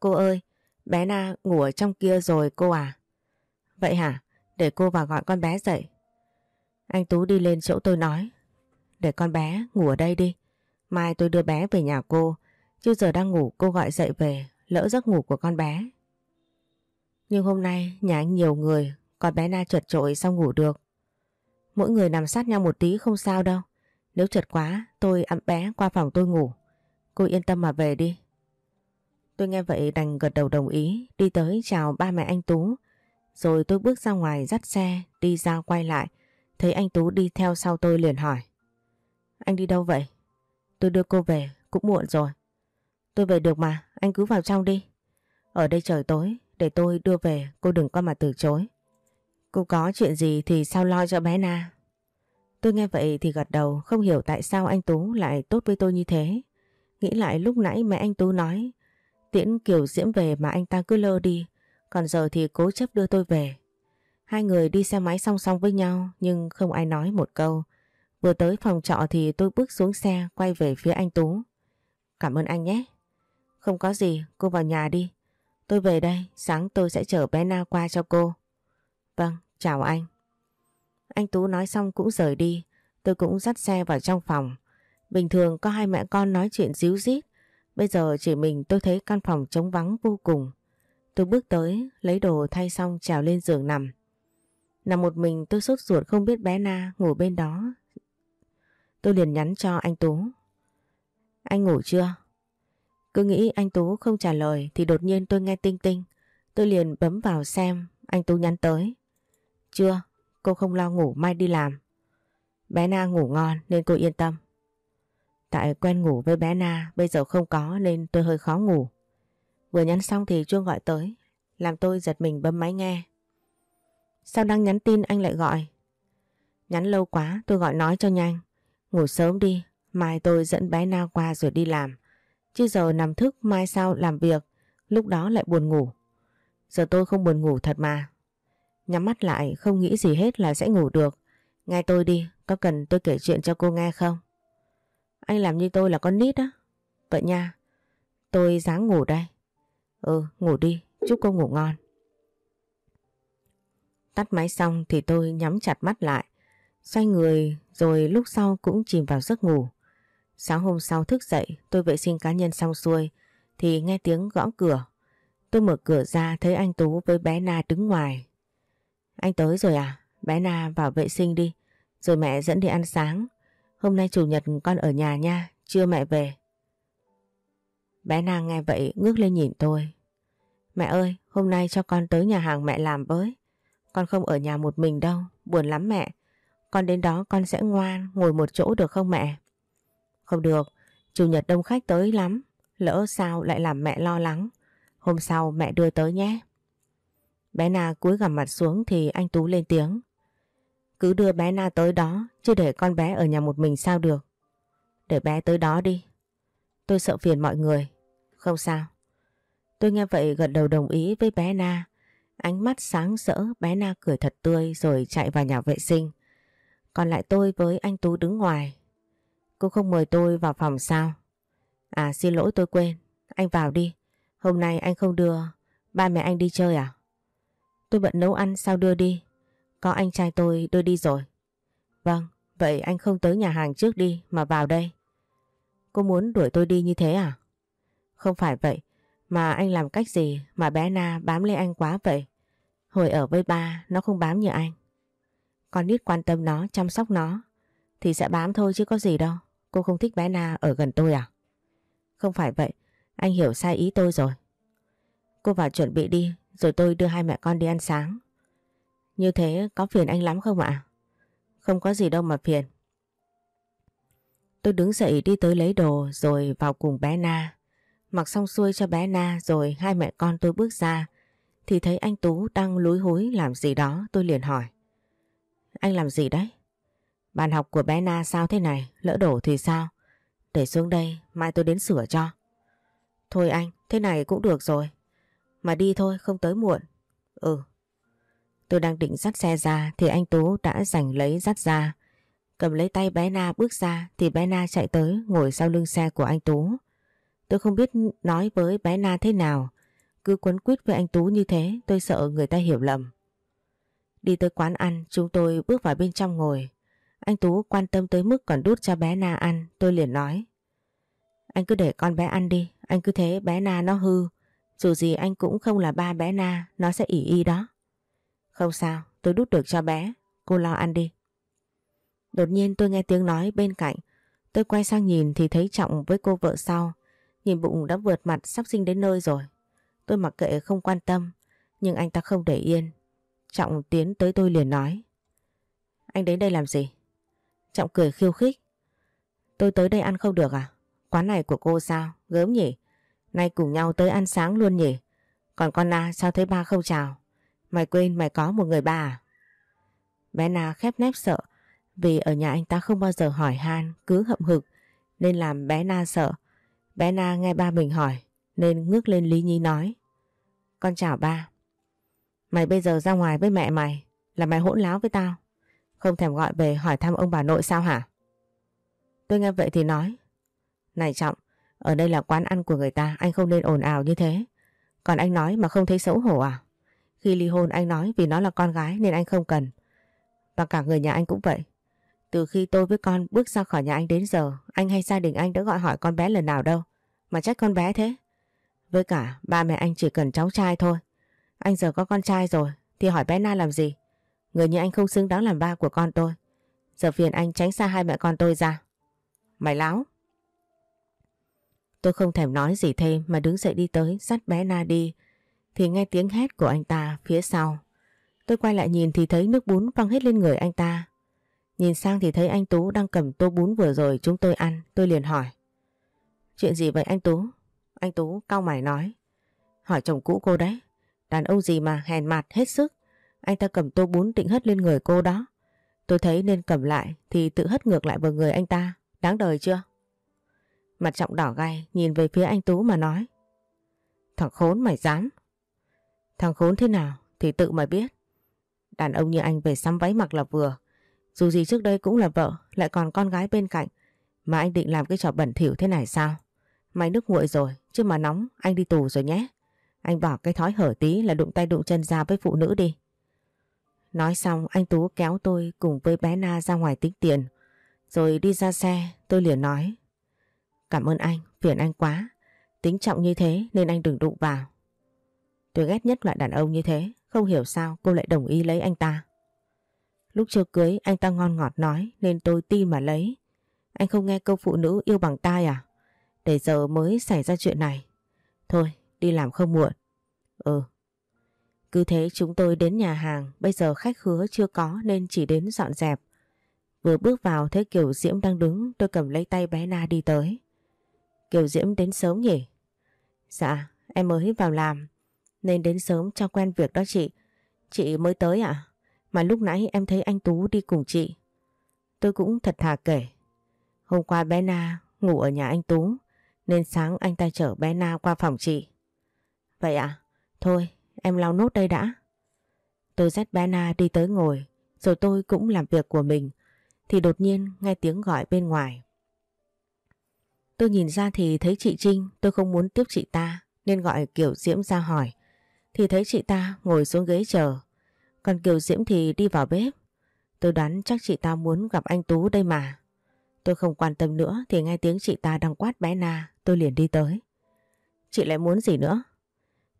Cô ơi, bé Na ngủ ở trong kia rồi cô à? Vậy hả? Để cô vào gọi con bé dậy. Anh Tú đi lên chỗ tôi nói. Để con bé ngủ ở đây đi. Mai tôi đưa bé về nhà cô. Chứ giờ đang ngủ cô gọi dậy về. Lỡ giấc ngủ của con bé. Nhưng hôm nay nhà anh nhiều người. Con bé Na chật trội sao ngủ được. Mỗi người nằm sát nhau một tí không sao đâu. Nếu chật quá tôi ẵm bé qua phòng tôi ngủ. Cô yên tâm mà về đi. Tôi nghe vậy đành gật đầu đồng ý. Đi tới chào ba mẹ anh Tú. Rồi tôi bước ra ngoài dắt xe đi ra quay lại. Thấy anh Tú đi theo sau tôi liền hỏi. Anh đi đâu vậy? Tôi đưa cô về, cũng muộn rồi. Tôi về được mà, anh cứ vào trong đi. Ở đây trời tối, để tôi đưa về, cô đừng có mà từ chối. Cô có chuyện gì thì sao lo cho bé Na? Tôi nghe vậy thì gật đầu, không hiểu tại sao anh Tú lại tốt với tôi như thế. Nghĩ lại lúc nãy mẹ anh Tú nói, tiễn Kiều Diễm về mà anh ta cứ lơ đi, còn giờ thì cố chấp đưa tôi về. Hai người đi xe máy song song với nhau nhưng không ai nói một câu. Vừa tới phòng trọ thì tôi bước xuống xe quay về phía anh Tú. Cảm ơn anh nhé. Không có gì, cô vào nhà đi. Tôi về đây, sáng tôi sẽ chở bé Na qua cho cô. Vâng, chào anh. Anh Tú nói xong cũng rời đi. Tôi cũng dắt xe vào trong phòng. Bình thường có hai mẹ con nói chuyện díu dít. Bây giờ chỉ mình tôi thấy căn phòng trống vắng vô cùng. Tôi bước tới, lấy đồ thay xong trèo lên giường nằm. Nằm một mình tôi sốt ruột không biết bé Na ngủ bên đó Tôi liền nhắn cho anh Tú. Anh ngủ chưa? Cứ nghĩ anh Tú không trả lời thì đột nhiên tôi nghe tinh tinh. Tôi liền bấm vào xem anh Tú nhắn tới. Chưa, cô không lo ngủ mai đi làm. Bé Na ngủ ngon nên cô yên tâm. Tại quen ngủ với bé Na bây giờ không có nên tôi hơi khó ngủ. Vừa nhắn xong thì chuông gọi tới, làm tôi giật mình bấm máy nghe. Sao đang nhắn tin anh lại gọi? Nhắn lâu quá tôi gọi nói cho nhanh. Ngủ sớm đi, mai tôi dẫn bé Na qua rồi đi làm. Chứ giờ nằm thức mai sau làm việc, lúc đó lại buồn ngủ. Giờ tôi không buồn ngủ thật mà. Nhắm mắt lại không nghĩ gì hết là sẽ ngủ được. Nghe tôi đi, có cần tôi kể chuyện cho cô nghe không? Anh làm như tôi là con nít á. Vậy nha, tôi dáng ngủ đây. Ừ, ngủ đi, chúc cô ngủ ngon. Tắt máy xong thì tôi nhắm chặt mắt lại. Xoay người rồi lúc sau cũng chìm vào giấc ngủ. Sáng hôm sau thức dậy tôi vệ sinh cá nhân xong xuôi thì nghe tiếng gõ cửa. Tôi mở cửa ra thấy anh Tú với bé Na đứng ngoài. Anh tới rồi à? Bé Na vào vệ sinh đi. Rồi mẹ dẫn đi ăn sáng. Hôm nay chủ nhật con ở nhà nha. Chưa mẹ về. Bé Na nghe vậy ngước lên nhìn tôi. Mẹ ơi, hôm nay cho con tới nhà hàng mẹ làm với. Con không ở nhà một mình đâu, buồn lắm mẹ. Con đến đó con sẽ ngoan ngồi một chỗ được không mẹ? Không được, chủ nhật đông khách tới lắm. Lỡ sao lại làm mẹ lo lắng. Hôm sau mẹ đưa tới nhé. Bé Na cúi gằm mặt xuống thì anh Tú lên tiếng. Cứ đưa bé Na tới đó chứ để con bé ở nhà một mình sao được. Để bé tới đó đi. Tôi sợ phiền mọi người. Không sao. Tôi nghe vậy gật đầu đồng ý với bé Na. Ánh mắt sáng rỡ bé Na cười thật tươi rồi chạy vào nhà vệ sinh. Còn lại tôi với anh Tú đứng ngoài. Cô không mời tôi vào phòng sao? À xin lỗi tôi quên. Anh vào đi. Hôm nay anh không đưa ba mẹ anh đi chơi à? Tôi bận nấu ăn sao đưa đi? Có anh trai tôi đưa đi rồi. Vâng, vậy anh không tới nhà hàng trước đi mà vào đây. Cô muốn đuổi tôi đi như thế à? Không phải vậy, mà anh làm cách gì mà bé Na bám lấy anh quá vậy? Hồi ở với ba nó không bám như anh. Con nít quan tâm nó, chăm sóc nó thì sẽ bám thôi chứ có gì đâu. Cô không thích bé Na ở gần tôi à? Không phải vậy, anh hiểu sai ý tôi rồi. Cô vào chuẩn bị đi, rồi tôi đưa hai mẹ con đi ăn sáng. Như thế có phiền anh lắm không ạ? Không có gì đâu mà phiền. Tôi đứng dậy đi tới lấy đồ rồi vào cùng bé Na. Mặc xong xuôi cho bé Na rồi hai mẹ con tôi bước ra thì thấy anh Tú đang lúi húi làm gì đó tôi liền hỏi. Anh làm gì đấy? Bàn học của bé Na sao thế này? Lỡ đổ thì sao? Để xuống đây, mai tôi đến sửa cho. Thôi anh, thế này cũng được rồi. Mà đi thôi, không tới muộn. Ừ. Tôi đang định dắt xe ra thì anh Tú đã giành lấy dắt ra. Cầm lấy tay bé Na bước ra thì bé Na chạy tới ngồi sau lưng xe của anh Tú. Tôi không biết nói với bé Na thế nào. Cứ quấn quýt với anh Tú như thế tôi sợ người ta hiểu lầm. Đi tới quán ăn chúng tôi bước vào bên trong ngồi. Anh Tú quan tâm tới mức còn đút cho bé Na ăn tôi liền nói. Anh cứ để con bé ăn đi, anh cứ thế bé Na nó hư. Dù gì anh cũng không là ba bé Na, nó sẽ ỉ y đó. Không sao, tôi đút được cho bé, cô lo ăn đi. Đột nhiên tôi nghe tiếng nói bên cạnh, tôi quay sang nhìn thì thấy Trọng với cô vợ sau. Nhìn bụng đã vượt mặt sắp sinh đến nơi rồi. Tôi mặc kệ không quan tâm, nhưng anh ta không để yên. Trọng tiến tới tôi liền nói. Anh đến đây làm gì? Trọng cười khiêu khích. Tôi tới đây ăn không được à? Quán này của cô sao? Gớm nhỉ? Nay cùng nhau tới ăn sáng luôn nhỉ? Còn con Na sao thấy ba không chào? Mày quên mày có một người ba à? Bé Na khép nép sợ, vì ở nhà anh ta không bao giờ hỏi han, cứ hậm hực, nên làm bé Na sợ. Bé Na nghe ba mình hỏi, nên ngước lên Lý Nhi nói, Con chào ba. Mày bây giờ ra ngoài với mẹ mày, là mày hỗn láo với tao. Không thèm gọi về hỏi thăm ông bà nội sao hả? Tôi nghe vậy thì nói Này Trọng, ở đây là quán ăn của người ta, anh không nên ồn ào như thế. Còn anh nói mà không thấy xấu hổ à? Khi ly hôn anh nói vì nó là con gái nên anh không cần. Và cả người nhà anh cũng vậy. Từ khi tôi với con bước ra khỏi nhà anh đến giờ, anh hay gia đình anh đã gọi hỏi con bé lần nào đâu. Mà trách con bé thế. Với cả ba mẹ anh chỉ cần cháu trai thôi. Anh giờ có con trai rồi thì hỏi bé Na làm gì? Người như anh không xứng đáng làm ba của con tôi. Giờ phiền anh tránh xa hai mẹ con tôi ra. Mày láo. Tôi không thèm nói gì thêm mà đứng dậy đi tới dắt bé Na đi thì nghe tiếng hét của anh ta phía sau. Tôi quay lại nhìn thì thấy nước bún văng hết lên người anh ta. Nhìn sang thì thấy anh Tú đang cầm tô bún vừa rồi chúng tôi ăn, tôi liền hỏi. Chuyện gì vậy anh Tú? Anh Tú cao mày nói. Hỏi chồng cũ cô đấy. Đàn ông gì mà hèn mặt hết sức. Anh ta cầm tô bún định hất lên người cô đó. Tôi thấy nên cầm lại thì tự hất ngược lại vào người anh ta. Đáng đời chưa? Mặt trọng đỏ gay nhìn về phía anh Tú mà nói. Thằng khốn mày dám. Thằng khốn thế nào thì tự mày biết. Đàn ông như anh về xăm váy mặc là vừa. Dù gì trước đây cũng là vợ, lại còn con gái bên cạnh. Mà anh định làm cái trò bẩn thỉu thế này sao? Mày nước nguội rồi, chứ mà nóng, anh đi tù rồi nhé. Anh bỏ cái thói hở tí là đụng tay đụng chân ra với phụ nữ đi. Nói xong anh Tú kéo tôi cùng với bé Na ra ngoài tính tiền. Rồi đi ra xe tôi liền nói. Cảm ơn anh, phiền anh quá. Tính trọng như thế nên anh đừng đụng vào. Tôi ghét nhất loại đàn ông như thế. Không hiểu sao cô lại đồng ý lấy anh ta. Lúc chưa cưới anh ta ngon ngọt nói nên tôi tin mà lấy. Anh không nghe câu phụ nữ yêu bằng tai à? Để giờ mới xảy ra chuyện này. Thôi, đi làm không muộn. Ừ. Cứ thế chúng tôi đến nhà hàng, bây giờ khách hứa chưa có nên chỉ đến dọn dẹp. Vừa bước vào thấy Kiều Diễm đang đứng, tôi cầm lấy tay bé Na đi tới. Kiều Diễm đến sớm nhỉ? Dạ, em mới vào làm, nên đến sớm cho quen việc đó chị. Chị mới tới ạ? Mà lúc nãy em thấy anh Tú đi cùng chị. Tôi cũng thật thà kể. Hôm qua bé Na ngủ ở nhà anh Tú, nên sáng anh ta chở bé Na qua phòng chị. Vậy à? Thôi, em lau nốt đây đã. Tôi dắt bé Na đi tới ngồi, rồi tôi cũng làm việc của mình, thì đột nhiên nghe tiếng gọi bên ngoài. Tôi nhìn ra thì thấy chị Trinh, tôi không muốn tiếp chị ta, nên gọi Kiều Diễm ra hỏi. Thì thấy chị ta ngồi xuống ghế chờ, còn Kiều Diễm thì đi vào bếp. Tôi đoán chắc chị ta muốn gặp anh Tú đây mà. Tôi không quan tâm nữa thì nghe tiếng chị ta đang quát bé Na, tôi liền đi tới. Chị lại muốn gì nữa?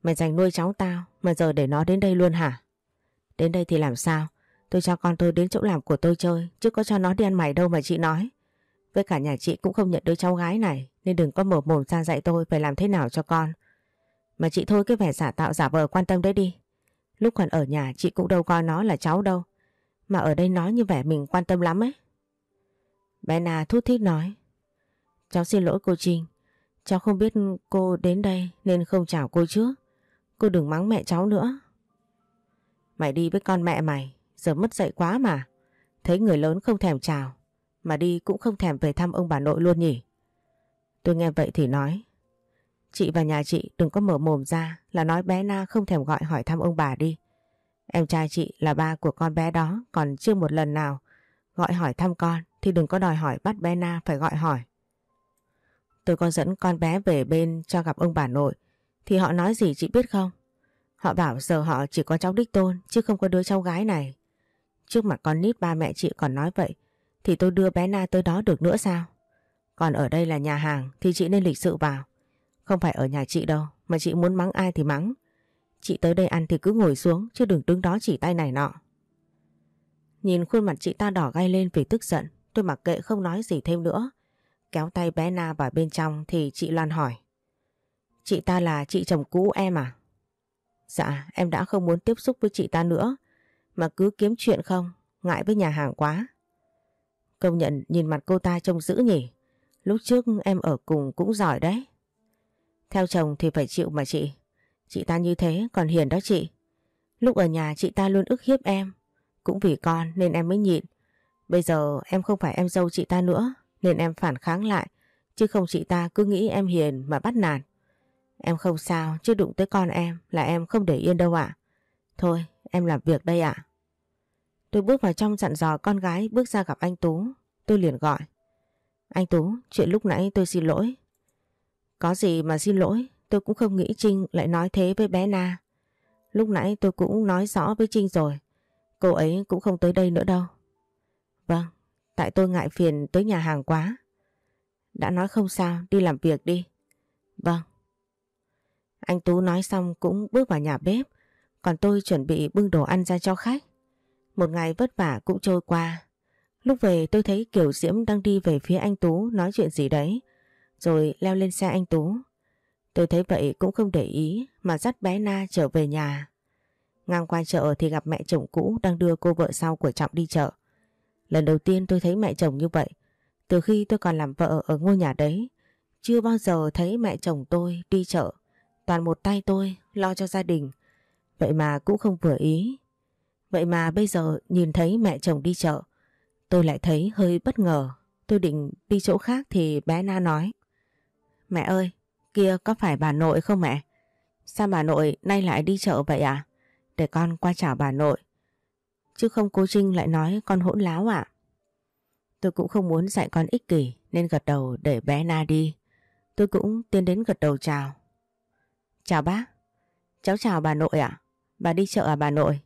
Mày dành nuôi cháu tao mà giờ để nó đến đây luôn hả? Đến đây thì làm sao? Tôi cho con tôi đến chỗ làm của tôi chơi, chứ có cho nó đi ăn mày đâu mà chị nói. Với cả nhà chị cũng không nhận đứa cháu gái này, nên đừng có mở mồm ra dạy tôi phải làm thế nào cho con. Mà chị thôi cái vẻ giả tạo, giả vờ quan tâm đấy đi. Lúc còn ở nhà, chị cũng đâu coi nó là cháu đâu. Mà ở đây nói như vẻ mình quan tâm lắm ấy. Bé Na thút thít nói. Cháu xin lỗi cô Trinh. Cháu không biết cô đến đây nên không chào cô trước. Cô đừng mắng mẹ cháu nữa. Mày đi với con mẹ mày, giờ mất dạy quá mà. Thấy người lớn không thèm chào, mà đi cũng không thèm về thăm ông bà nội luôn nhỉ. Tôi nghe vậy thì nói. Chị và nhà chị đừng có mở mồm ra là nói bé Na không thèm gọi hỏi thăm ông bà đi. Em trai chị là ba của con bé đó còn chưa một lần nào gọi hỏi thăm con thì đừng có đòi hỏi bắt bé Na phải gọi hỏi. Tôi có dẫn con bé về bên cho gặp ông bà nội thì họ nói gì chị biết không? Họ bảo giờ họ chỉ có cháu đích tôn, chứ không có đứa cháu gái này. Trước mặt con nít ba mẹ chị còn nói vậy, thì tôi đưa bé Na tới đó được nữa sao? Còn ở đây là nhà hàng, thì chị nên lịch sự vào. Không phải ở nhà chị đâu, mà chị muốn mắng ai thì mắng. Chị tới đây ăn thì cứ ngồi xuống, chứ đừng đứng đó chỉ tay này nọ. Nhìn khuôn mặt chị ta đỏ gai lên vì tức giận, tôi mặc kệ không nói gì thêm nữa. Kéo tay bé Na vào bên trong thì chị Loan hỏi. Chị ta là chị chồng cũ em à? Dạ em đã không muốn tiếp xúc với chị ta nữa mà cứ kiếm chuyện không, ngại với nhà hàng quá. Công nhận nhìn mặt cô ta trông dữ nhỉ, lúc trước em ở cùng cũng giỏi đấy. Theo chồng thì phải chịu mà chị, chị ta như thế còn hiền đó chị. Lúc ở nhà chị ta luôn ức hiếp em, cũng vì con nên em mới nhịn. Bây giờ em không phải em dâu chị ta nữa nên em phản kháng lại, chứ không chị ta cứ nghĩ em hiền mà bắt nạt. Em không sao chứ đụng tới con em là em không để yên đâu ạ. Thôi em làm việc đây ạ. Tôi bước vào trong dặn dò con gái bước ra gặp anh Tú. Tôi liền gọi. Anh Tú, chuyện lúc nãy tôi xin lỗi. Có gì mà xin lỗi, tôi cũng không nghĩ Trinh lại nói thế với bé Na. Lúc nãy tôi cũng nói rõ với Trinh rồi. Cô ấy cũng không tới đây nữa đâu. Vâng, tại tôi ngại phiền tới nhà hàng quá. Đã nói không sao, đi làm việc đi. Vâng. Anh Tú nói xong cũng bước vào nhà bếp, còn tôi chuẩn bị bưng đồ ăn ra cho khách. Một ngày vất vả cũng trôi qua. Lúc về tôi thấy Kiều Diễm đang đi về phía anh Tú nói chuyện gì đấy, rồi leo lên xe anh Tú. Tôi thấy vậy cũng không để ý mà dắt bé Na trở về nhà. Ngang qua chợ thì gặp mẹ chồng cũ đang đưa cô vợ sau của Trọng đi chợ. Lần đầu tiên tôi thấy mẹ chồng như vậy, từ khi tôi còn làm vợ ở ngôi nhà đấy, chưa bao giờ thấy mẹ chồng tôi đi chợ Toàn một tay tôi lo cho gia đình. Vậy mà cũng không vừa ý. Vậy mà bây giờ nhìn thấy mẹ chồng đi chợ. Tôi lại thấy hơi bất ngờ. Tôi định đi chỗ khác thì bé Na nói. Mẹ ơi, kia có phải bà nội không mẹ? Sao bà nội nay lại đi chợ vậy à? Để con qua chào bà nội. Chứ không cô Trinh lại nói con hỗn láo ạ. À? Tôi cũng không muốn dạy con ích kỷ nên gật đầu để bé Na đi. Tôi cũng tiến đến gật đầu chào. Chào bác. Cháu chào bà nội ạ. Bà đi chợ à bà nội?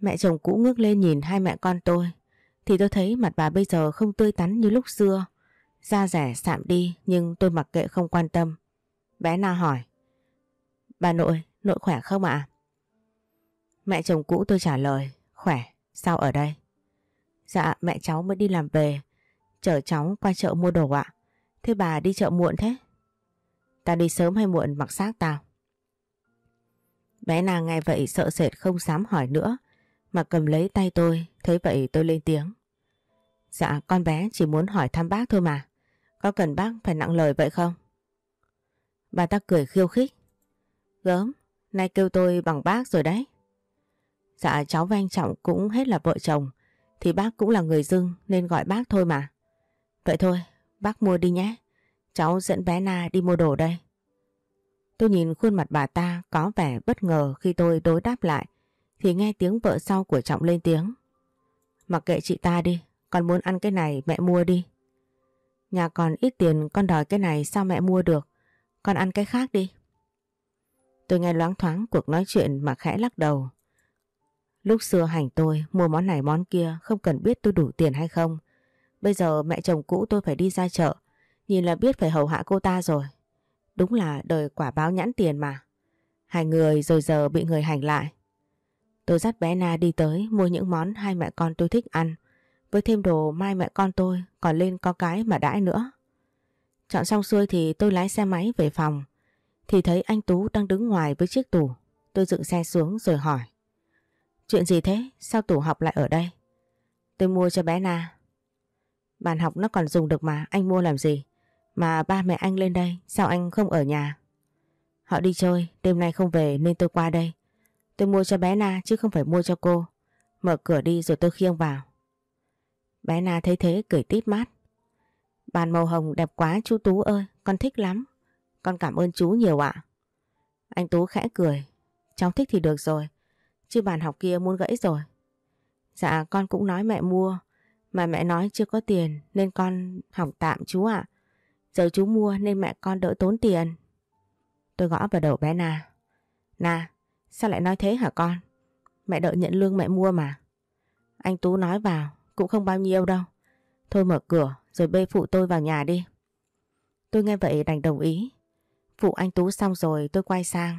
Mẹ chồng cũ ngước lên nhìn hai mẹ con tôi. Thì tôi thấy mặt bà bây giờ không tươi tắn như lúc xưa. Da rẻ sạm đi nhưng tôi mặc kệ không quan tâm. Bé Na hỏi. Bà nội, nội khỏe không ạ? Mẹ chồng cũ tôi trả lời. Khỏe, sao ở đây? Dạ mẹ cháu mới đi làm về. Chở cháu qua chợ mua đồ ạ. Thế bà đi chợ muộn thế? Ta đi sớm hay muộn mặc xác tao. Bé nàng nghe vậy sợ sệt không dám hỏi nữa mà cầm lấy tay tôi, thấy vậy tôi lên tiếng. Dạ con bé chỉ muốn hỏi thăm bác thôi mà. Có cần bác phải nặng lời vậy không? Bà ta cười khiêu khích. Gớm, nay kêu tôi bằng bác rồi đấy. Dạ cháu với anh Trọng cũng hết là vợ chồng thì bác cũng là người dưng nên gọi bác thôi mà. Vậy thôi, bác mua đi nhé. Cháu dẫn bé Na đi mua đồ đây. Tôi nhìn khuôn mặt bà ta có vẻ bất ngờ khi tôi đối đáp lại thì nghe tiếng vợ sau của Trọng lên tiếng. Mặc kệ chị ta đi, con muốn ăn cái này mẹ mua đi. Nhà còn ít tiền con đòi cái này sao mẹ mua được, con ăn cái khác đi. Tôi nghe loáng thoáng cuộc nói chuyện mà khẽ lắc đầu. Lúc xưa hành tôi mua món này món kia không cần biết tôi đủ tiền hay không. Bây giờ mẹ chồng cũ tôi phải đi ra chợ, nhìn là biết phải hầu hạ cô ta rồi. Đúng là đời quả báo nhãn tiền mà. Hai người rồi giờ bị người hành lại. Tôi dắt bé Na đi tới mua những món hai mẹ con tôi thích ăn. Với thêm đồ mai mẹ con tôi còn lên có cái mà đãi nữa. Chọn xong xuôi thì tôi lái xe máy về phòng. Thì thấy anh Tú đang đứng ngoài với chiếc tủ. Tôi dựng xe xuống rồi hỏi. Chuyện gì thế? Sao tủ học lại ở đây? Tôi mua cho bé Na. Bàn học nó còn dùng được mà, anh mua làm gì? Mà ba mẹ anh lên đây, sao anh không ở nhà? Họ đi chơi, đêm nay không về nên tôi qua đây. Tôi mua cho bé Na chứ không phải mua cho cô. Mở cửa đi rồi tôi khiêng vào. Bé Na thấy thế cười tít mát. Bàn màu hồng đẹp quá chú Tú ơi, con thích lắm. Con cảm ơn chú nhiều ạ. Anh Tú khẽ cười. Cháu thích thì được rồi. Chứ bàn học kia muốn gãy rồi. Dạ con cũng nói mẹ mua. Mà mẹ nói chưa có tiền nên con học tạm chú ạ. Giờ chú mua nên mẹ con đỡ tốn tiền. Tôi gõ vào đầu bé Na. Na, sao lại nói thế hả con? Mẹ đợi nhận lương mẹ mua mà. Anh Tú nói vào, cũng không bao nhiêu đâu. Thôi mở cửa rồi bê phụ tôi vào nhà đi. Tôi nghe vậy đành đồng ý. Phụ anh Tú xong rồi tôi quay sang.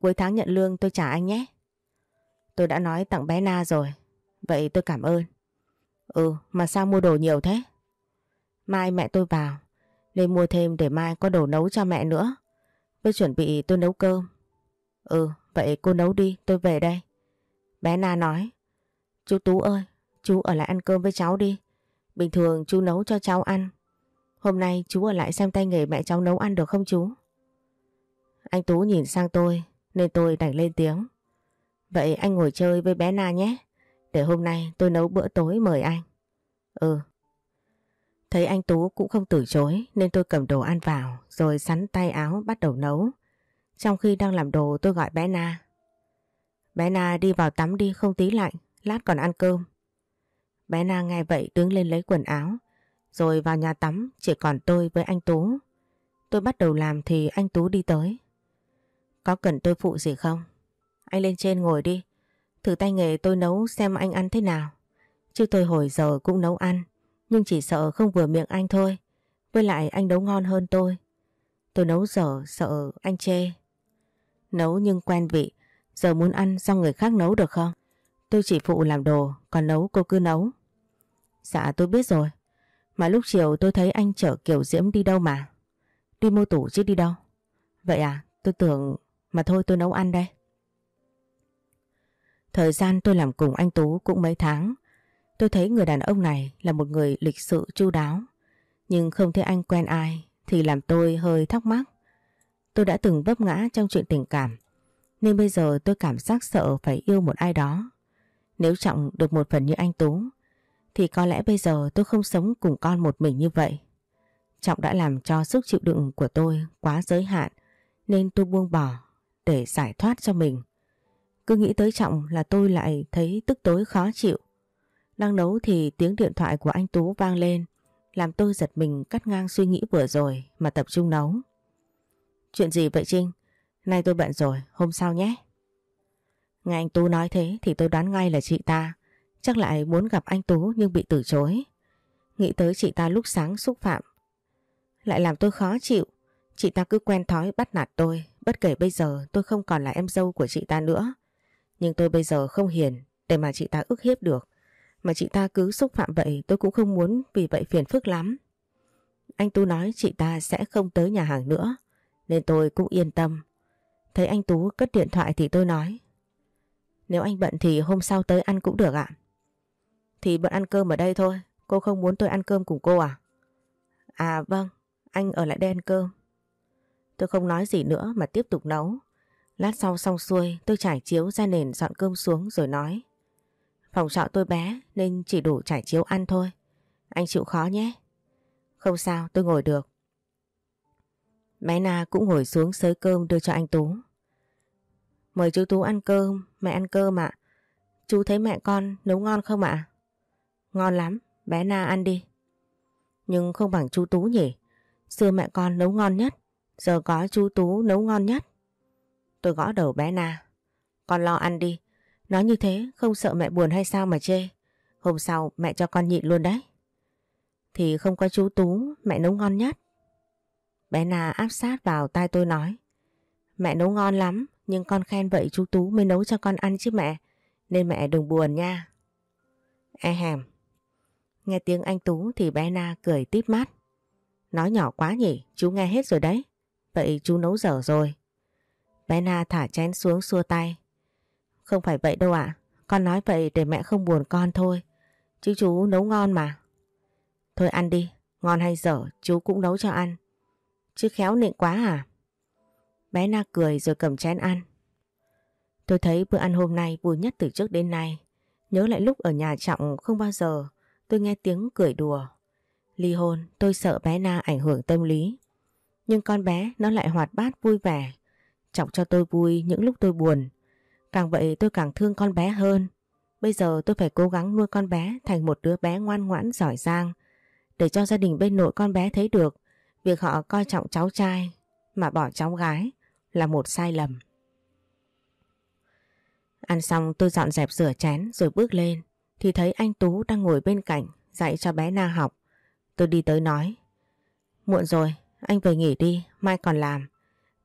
Cuối tháng nhận lương tôi trả anh nhé. Tôi đã nói tặng bé Na rồi. Vậy tôi cảm ơn. Ừ, mà sao mua đồ nhiều thế? Mai mẹ tôi vào. Nên mua thêm để mai có đồ nấu cho mẹ nữa. Với chuẩn bị tôi nấu cơm. Ừ, vậy cô nấu đi, tôi về đây. Bé Na nói. Chú Tú ơi, chú ở lại ăn cơm với cháu đi. Bình thường chú nấu cho cháu ăn. Hôm nay chú ở lại xem tay nghề mẹ cháu nấu ăn được không chú? Anh Tú nhìn sang tôi nên tôi đành lên tiếng. Vậy anh ngồi chơi với bé Na nhé. Để hôm nay tôi nấu bữa tối mời anh. Ừ. Thấy anh Tú cũng không từ chối nên tôi cầm đồ ăn vào rồi sắn tay áo bắt đầu nấu. Trong khi đang làm đồ tôi gọi bé Na. Bé Na đi vào tắm đi không tí lạnh, lát còn ăn cơm. Bé Na nghe vậy đứng lên lấy quần áo rồi vào nhà tắm chỉ còn tôi với anh Tú. Tôi bắt đầu làm thì anh Tú đi tới. Có cần tôi phụ gì không? Anh lên trên ngồi đi. Thử tay nghề tôi nấu xem anh ăn thế nào. Chứ tôi hồi giờ cũng nấu ăn. Nhưng chỉ sợ không vừa miệng anh thôi. Với lại anh nấu ngon hơn tôi. Tôi nấu dở sợ anh chê. Nấu nhưng quen vị. Giờ muốn ăn do người khác nấu được không? Tôi chỉ phụ làm đồ. Còn nấu cô cứ nấu. Dạ tôi biết rồi. Mà lúc chiều tôi thấy anh chở Kiều Diễm đi đâu mà. Đi mua tủ chứ đi đâu. Vậy à, tôi tưởng... Mà thôi tôi nấu ăn đây. Thời gian tôi làm cùng anh Tú cũng mấy tháng. Tôi thấy người đàn ông này là một người lịch sự chu đáo. Nhưng không thấy anh quen ai thì làm tôi hơi thắc mắc. Tôi đã từng vấp ngã trong chuyện tình cảm. Nên bây giờ tôi cảm giác sợ phải yêu một ai đó. Nếu Trọng được một phần như anh Tú, thì có lẽ bây giờ tôi không sống cùng con một mình như vậy. Trọng đã làm cho sức chịu đựng của tôi quá giới hạn, nên tôi buông bỏ để giải thoát cho mình. Cứ nghĩ tới Trọng là tôi lại thấy tức tối khó chịu. Đang nấu thì tiếng điện thoại của anh Tú vang lên làm tôi giật mình cắt ngang suy nghĩ vừa rồi mà tập trung nấu. Chuyện gì vậy Trinh? Nay tôi bận rồi, hôm sau nhé. Nghe anh Tú nói thế thì tôi đoán ngay là chị ta. Chắc lại muốn gặp anh Tú nhưng bị từ chối. Nghĩ tới chị ta lúc sáng xúc phạm. Lại làm tôi khó chịu. Chị ta cứ quen thói bắt nạt tôi. Bất kể bây giờ tôi không còn là em dâu của chị ta nữa. Nhưng tôi bây giờ không hiền để mà chị ta ức hiếp được. Mà chị ta cứ xúc phạm vậy tôi cũng không muốn vì vậy phiền phức lắm. Anh Tú nói chị ta sẽ không tới nhà hàng nữa. Nên tôi cũng yên tâm. Thấy anh Tú cất điện thoại thì tôi nói. Nếu anh bận thì hôm sau tới ăn cũng được ạ. Thì bận ăn cơm ở đây thôi. Cô không muốn tôi ăn cơm cùng cô à? À vâng, anh ở lại đây ăn cơm. Tôi không nói gì nữa mà tiếp tục nấu. Lát sau xong xuôi tôi trải chiếu ra nền dọn cơm xuống rồi nói. Phòng trọ tôi bé nên chỉ đủ trải chiếu ăn thôi. Anh chịu khó nhé. Không sao tôi ngồi được. Bé Na cũng ngồi xuống xới cơm đưa cho anh Tú. Mời chú Tú ăn cơm, mẹ ăn cơm ạ. Chú thấy mẹ con nấu ngon không ạ? Ngon lắm, bé Na ăn đi. Nhưng không bằng chú Tú nhỉ. Xưa mẹ con nấu ngon nhất, giờ có chú Tú nấu ngon nhất. Tôi gõ đầu bé Na. Con lo ăn đi. Nói như thế không sợ mẹ buồn hay sao mà chê. Hôm sau mẹ cho con nhịn luôn đấy. Thì không có chú Tú, mẹ nấu ngon nhất. Bé Na áp sát vào tai tôi nói. Mẹ nấu ngon lắm, nhưng con khen vậy chú Tú mới nấu cho con ăn chứ mẹ. Nên mẹ đừng buồn nha. E hèm. Nghe tiếng anh Tú thì bé Na cười tít mắt. Nói nhỏ quá nhỉ, chú nghe hết rồi đấy. Vậy chú nấu dở rồi. Bé Na thả chén xuống xua tay. Không phải vậy đâu ạ. Con nói vậy để mẹ không buồn con thôi. Chứ chú nấu ngon mà. Thôi ăn đi. Ngon hay dở, chú cũng nấu cho ăn. Chứ khéo nịnh quá à. Bé Na cười rồi cầm chén ăn. Tôi thấy bữa ăn hôm nay vui nhất từ trước đến nay. Nhớ lại lúc ở nhà trọng không bao giờ, tôi nghe tiếng cười đùa. Ly hôn, tôi sợ bé Na ảnh hưởng tâm lý. Nhưng con bé nó lại hoạt bát vui vẻ. Chọc cho tôi vui những lúc tôi buồn. Càng vậy tôi càng thương con bé hơn. Bây giờ tôi phải cố gắng nuôi con bé thành một đứa bé ngoan ngoãn giỏi giang. Để cho gia đình bên nội con bé thấy được việc họ coi trọng cháu trai mà bỏ cháu gái là một sai lầm. Ăn xong tôi dọn dẹp rửa chén rồi bước lên thì thấy anh Tú đang ngồi bên cạnh dạy cho bé Na học. Tôi đi tới nói Muộn rồi, anh về nghỉ đi, mai còn làm.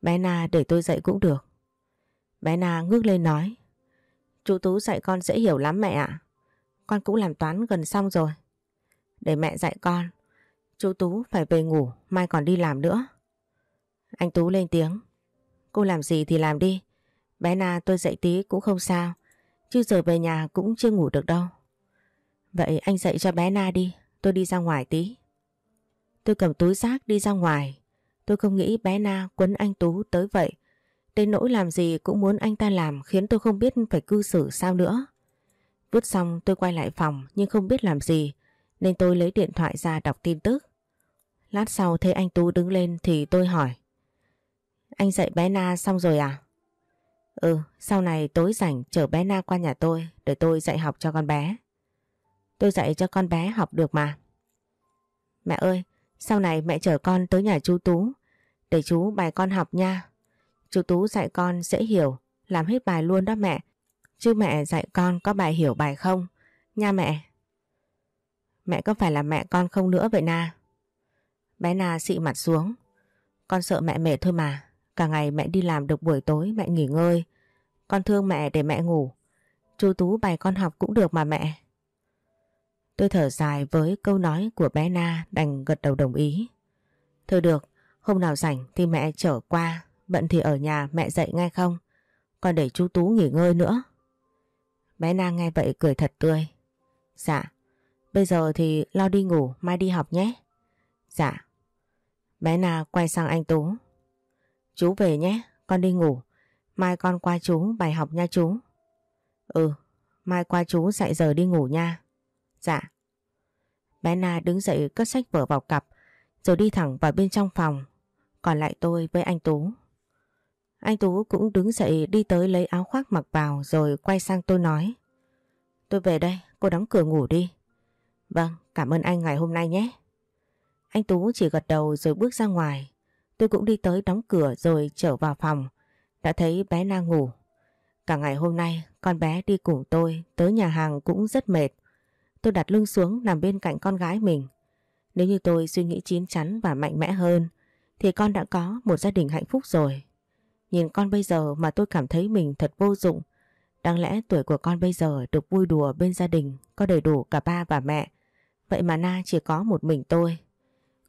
Bé Na để tôi dạy cũng được. Bé Na ngước lên nói Chú Tú dạy con dễ hiểu lắm mẹ ạ. Con cũng làm toán gần xong rồi. Để mẹ dạy con. Chú Tú phải về ngủ, mai còn đi làm nữa. Anh Tú lên tiếng. Cô làm gì thì làm đi. Bé Na tôi dạy tí cũng không sao. Chứ giờ về nhà cũng chưa ngủ được đâu. Vậy anh dạy cho bé Na đi. Tôi đi ra ngoài tí. Tôi cầm túi rác đi ra ngoài. Tôi không nghĩ bé Na quấn anh Tú tới vậy. Đến nỗi làm gì cũng muốn anh ta làm khiến tôi không biết phải cư xử sao nữa. Vứt xong tôi quay lại phòng nhưng không biết làm gì nên tôi lấy điện thoại ra đọc tin tức. Lát sau thấy anh Tú đứng lên thì tôi hỏi. Anh dạy bé Na xong rồi à? Ừ, sau này tối rảnh chở bé Na qua nhà tôi để tôi dạy học cho con bé. Tôi dạy cho con bé học được mà. Mẹ ơi, sau này mẹ chở con tới nhà chú Tú để chú bài con học nha. Chú Tú dạy con dễ hiểu, làm hết bài luôn đó mẹ. Chứ mẹ dạy con có bài hiểu bài không? Nha mẹ. Mẹ có phải là mẹ con không nữa vậy Na? Bé Na xị mặt xuống. Con sợ mẹ mệt thôi mà. Cả ngày mẹ đi làm được buổi tối mẹ nghỉ ngơi. Con thương mẹ để mẹ ngủ. Chú Tú bày con học cũng được mà mẹ. Tôi thở dài với câu nói của bé Na đành gật đầu đồng ý. Thôi được, hôm nào rảnh thì mẹ trở qua, bận thì ở nhà mẹ dậy ngay không? Còn để chú Tú nghỉ ngơi nữa. Bé Na nghe vậy cười thật tươi. Dạ, bây giờ thì lo đi ngủ, mai đi học nhé. Dạ. Bé Na quay sang anh Tú. Chú về nhé, con đi ngủ. Mai con qua chú bài học nha chú. Ừ, mai qua chú dạy giờ đi ngủ nha. Dạ. Bé Na đứng dậy cất sách vở vào cặp rồi đi thẳng vào bên trong phòng. Còn lại tôi với anh Tú. Anh Tú cũng đứng dậy đi tới lấy áo khoác mặc vào rồi quay sang tôi nói. Tôi về đây, cô đóng cửa ngủ đi. Vâng, cảm ơn anh ngày hôm nay nhé. Anh Tú chỉ gật đầu rồi bước ra ngoài. Tôi cũng đi tới đóng cửa rồi trở vào phòng. Đã thấy bé Na ngủ. Cả ngày hôm nay con bé đi cùng tôi tới nhà hàng cũng rất mệt. Tôi đặt lưng xuống nằm bên cạnh con gái mình. Nếu như tôi suy nghĩ chín chắn và mạnh mẽ hơn thì con đã có một gia đình hạnh phúc rồi. Nhìn con bây giờ mà tôi cảm thấy mình thật vô dụng. Đáng lẽ tuổi của con bây giờ được vui đùa bên gia đình, có đầy đủ cả ba và mẹ. Vậy mà Na chỉ có một mình tôi.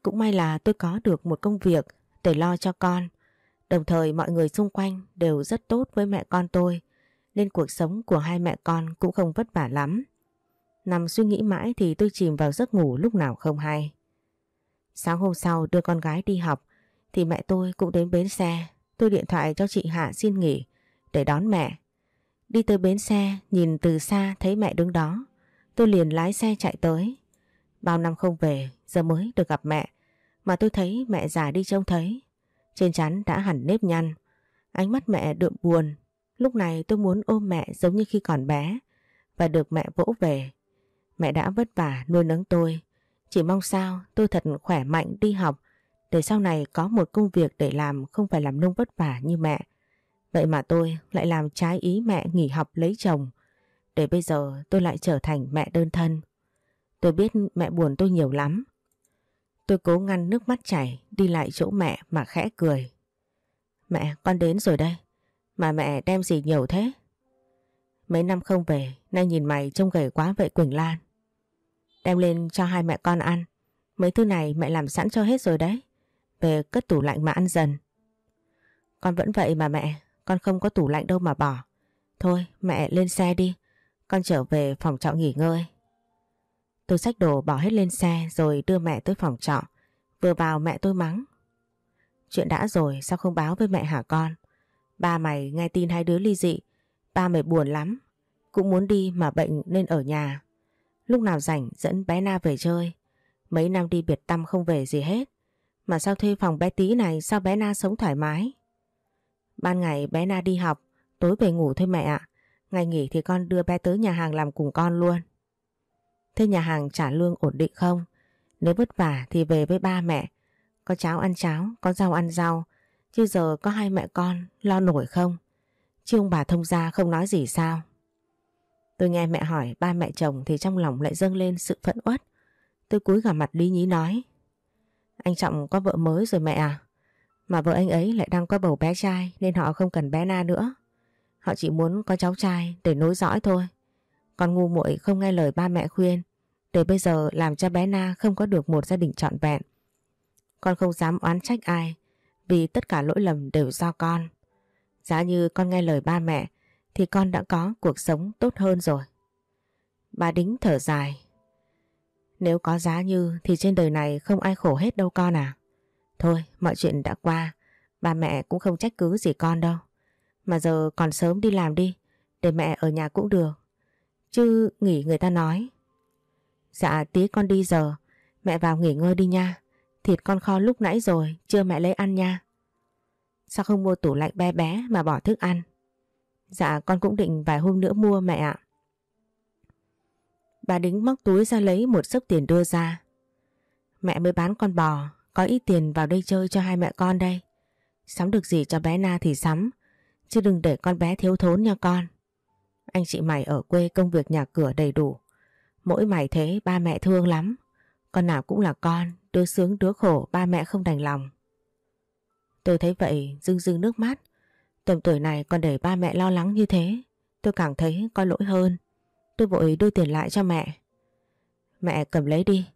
Cũng may là tôi có được một công việc để lo cho con. Đồng thời mọi người xung quanh đều rất tốt với mẹ con tôi. Nên cuộc sống của hai mẹ con cũng không vất vả lắm. Nằm suy nghĩ mãi thì tôi chìm vào giấc ngủ lúc nào không hay. Sáng hôm sau đưa con gái đi học, thì mẹ tôi cũng đến bến xe. Tôi điện thoại cho chị Hạ xin nghỉ, để đón mẹ. Đi tới bến xe, nhìn từ xa thấy mẹ đứng đó. Tôi liền lái xe chạy tới. Bao năm không về, giờ mới được gặp mẹ. Mà tôi thấy mẹ già đi trông thấy. Trên chắn đã hẳn nếp nhăn. Ánh mắt mẹ đượm buồn. Lúc này tôi muốn ôm mẹ giống như khi còn bé, và được mẹ vỗ về. Mẹ đã vất vả nuôi nấng tôi. Chỉ mong sao tôi thật khỏe mạnh đi học để sau này có một công việc để làm không phải làm nông vất vả như mẹ. Vậy mà tôi lại làm trái ý mẹ nghỉ học lấy chồng. Để bây giờ tôi lại trở thành mẹ đơn thân. Tôi biết mẹ buồn tôi nhiều lắm. Tôi cố ngăn nước mắt chảy đi lại chỗ mẹ mà khẽ cười. Mẹ con đến rồi đây. Mà mẹ đem gì nhiều thế? Mấy năm không về, nay nhìn mày trông gầy quá vậy Quỳnh Lan. Đem lên cho hai mẹ con ăn. Mấy thứ này mẹ làm sẵn cho hết rồi đấy. Về cất tủ lạnh mà ăn dần. Con vẫn vậy mà mẹ, con không có tủ lạnh đâu mà bỏ. Thôi mẹ lên xe đi, con trở về phòng trọ nghỉ ngơi. Tôi xách đồ bỏ hết lên xe rồi đưa mẹ tới phòng trọ. Vừa vào mẹ tôi mắng. Chuyện đã rồi sao không báo với mẹ hả con? Ba mày nghe tin hai đứa ly dị. Ba mày buồn lắm. Cũng muốn đi mà bệnh nên ở nhà. Lúc nào rảnh dẫn bé Na về chơi. Mấy năm đi biệt tâm không về gì hết. Mà sao thuê phòng bé tí này sao bé Na sống thoải mái? Ban ngày bé Na đi học, tối về ngủ thôi mẹ ạ. Ngày nghỉ thì con đưa bé tới nhà hàng làm cùng con luôn. Thế nhà hàng trả lương ổn định không? Nếu vất vả thì về với ba mẹ. Có cháo ăn cháo, có rau ăn rau. Chứ giờ có hai mẹ con lo nổi không? Chứ ông bà thông gia không nói gì sao? Tôi nghe mẹ hỏi ba mẹ chồng thì trong lòng lại dâng lên sự phẫn uất. Tôi cúi gằm mặt lý nhí nói. Anh Trọng có vợ mới rồi mẹ à? Mà vợ anh ấy lại đang có bầu bé trai nên họ không cần bé na nữa. Họ chỉ muốn có cháu trai để nối dõi thôi. Con ngu muội không nghe lời ba mẹ khuyên, để bây giờ làm cho bé Na không có được một gia đình trọn vẹn. Con không dám oán trách ai, vì tất cả lỗi lầm đều do con. Giá như con nghe lời ba mẹ, thì con đã có cuộc sống tốt hơn rồi. Bà đính thở dài. Nếu có giá như thì trên đời này không ai khổ hết đâu con à. Thôi mọi chuyện đã qua, ba mẹ cũng không trách cứ gì con đâu. Mà giờ còn sớm đi làm đi, để mẹ ở nhà cũng được. Chứ nghỉ người ta nói. Dạ tí con đi giờ, mẹ vào nghỉ ngơi đi nha. Thịt con kho lúc nãy rồi, chưa mẹ lấy ăn nha. Sao không mua tủ lạnh bé bé mà bỏ thức ăn? Dạ con cũng định vài hôm nữa mua mẹ ạ. Bà đính móc túi ra lấy một sấp tiền đưa ra. Mẹ mới bán con bò, có ít tiền vào đây chơi cho hai mẹ con đây. Sắm được gì cho bé Na thì sắm, chứ đừng để con bé thiếu thốn nha con. Anh chị mày ở quê công việc nhà cửa đầy đủ. Mỗi mày thế ba mẹ thương lắm. Con nào cũng là con, đứa sướng đứa khổ ba mẹ không đành lòng. Tôi thấy vậy rưng rưng nước mắt. Tầm tuổi này còn để ba mẹ lo lắng như thế. Tôi càng thấy có lỗi hơn. Tôi vội đưa tiền lại cho mẹ. Mẹ cầm lấy đi.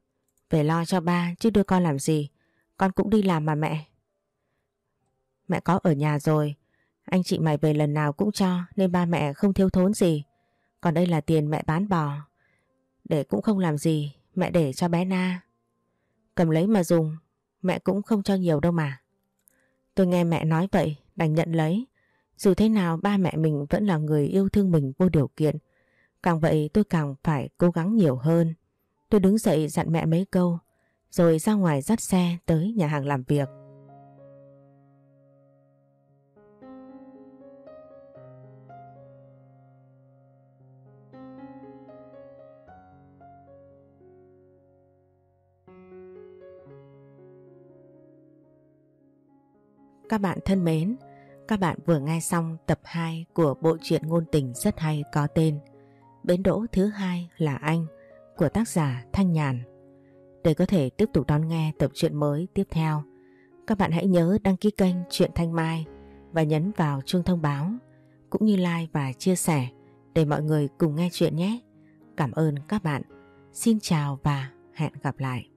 Về lo cho ba chứ đưa con làm gì. Con cũng đi làm mà mẹ. Mẹ có ở nhà rồi. Anh chị mày về lần nào cũng cho nên ba mẹ không thiếu thốn gì. Còn đây là tiền mẹ bán bò. Để cũng không làm gì, mẹ để cho bé Na. Cầm lấy mà dùng, mẹ cũng không cho nhiều đâu mà. Tôi nghe mẹ nói vậy, đành nhận lấy. Dù thế nào ba mẹ mình vẫn là người yêu thương mình vô điều kiện. Càng vậy tôi càng phải cố gắng nhiều hơn. Tôi đứng dậy dặn mẹ mấy câu, rồi ra ngoài dắt xe tới nhà hàng làm việc. Các bạn thân mến, các bạn vừa nghe xong tập 2 của bộ truyện ngôn tình rất hay có tên Bến đỗ thứ hai là anh của tác giả Thanh Nhàn. Để có thể tiếp tục đón nghe tập truyện mới tiếp theo, các bạn hãy nhớ đăng ký kênh Truyện Thanh Mai và nhấn vào chuông thông báo cũng như like và chia sẻ để mọi người cùng nghe chuyện nhé. Cảm ơn các bạn. Xin chào và hẹn gặp lại.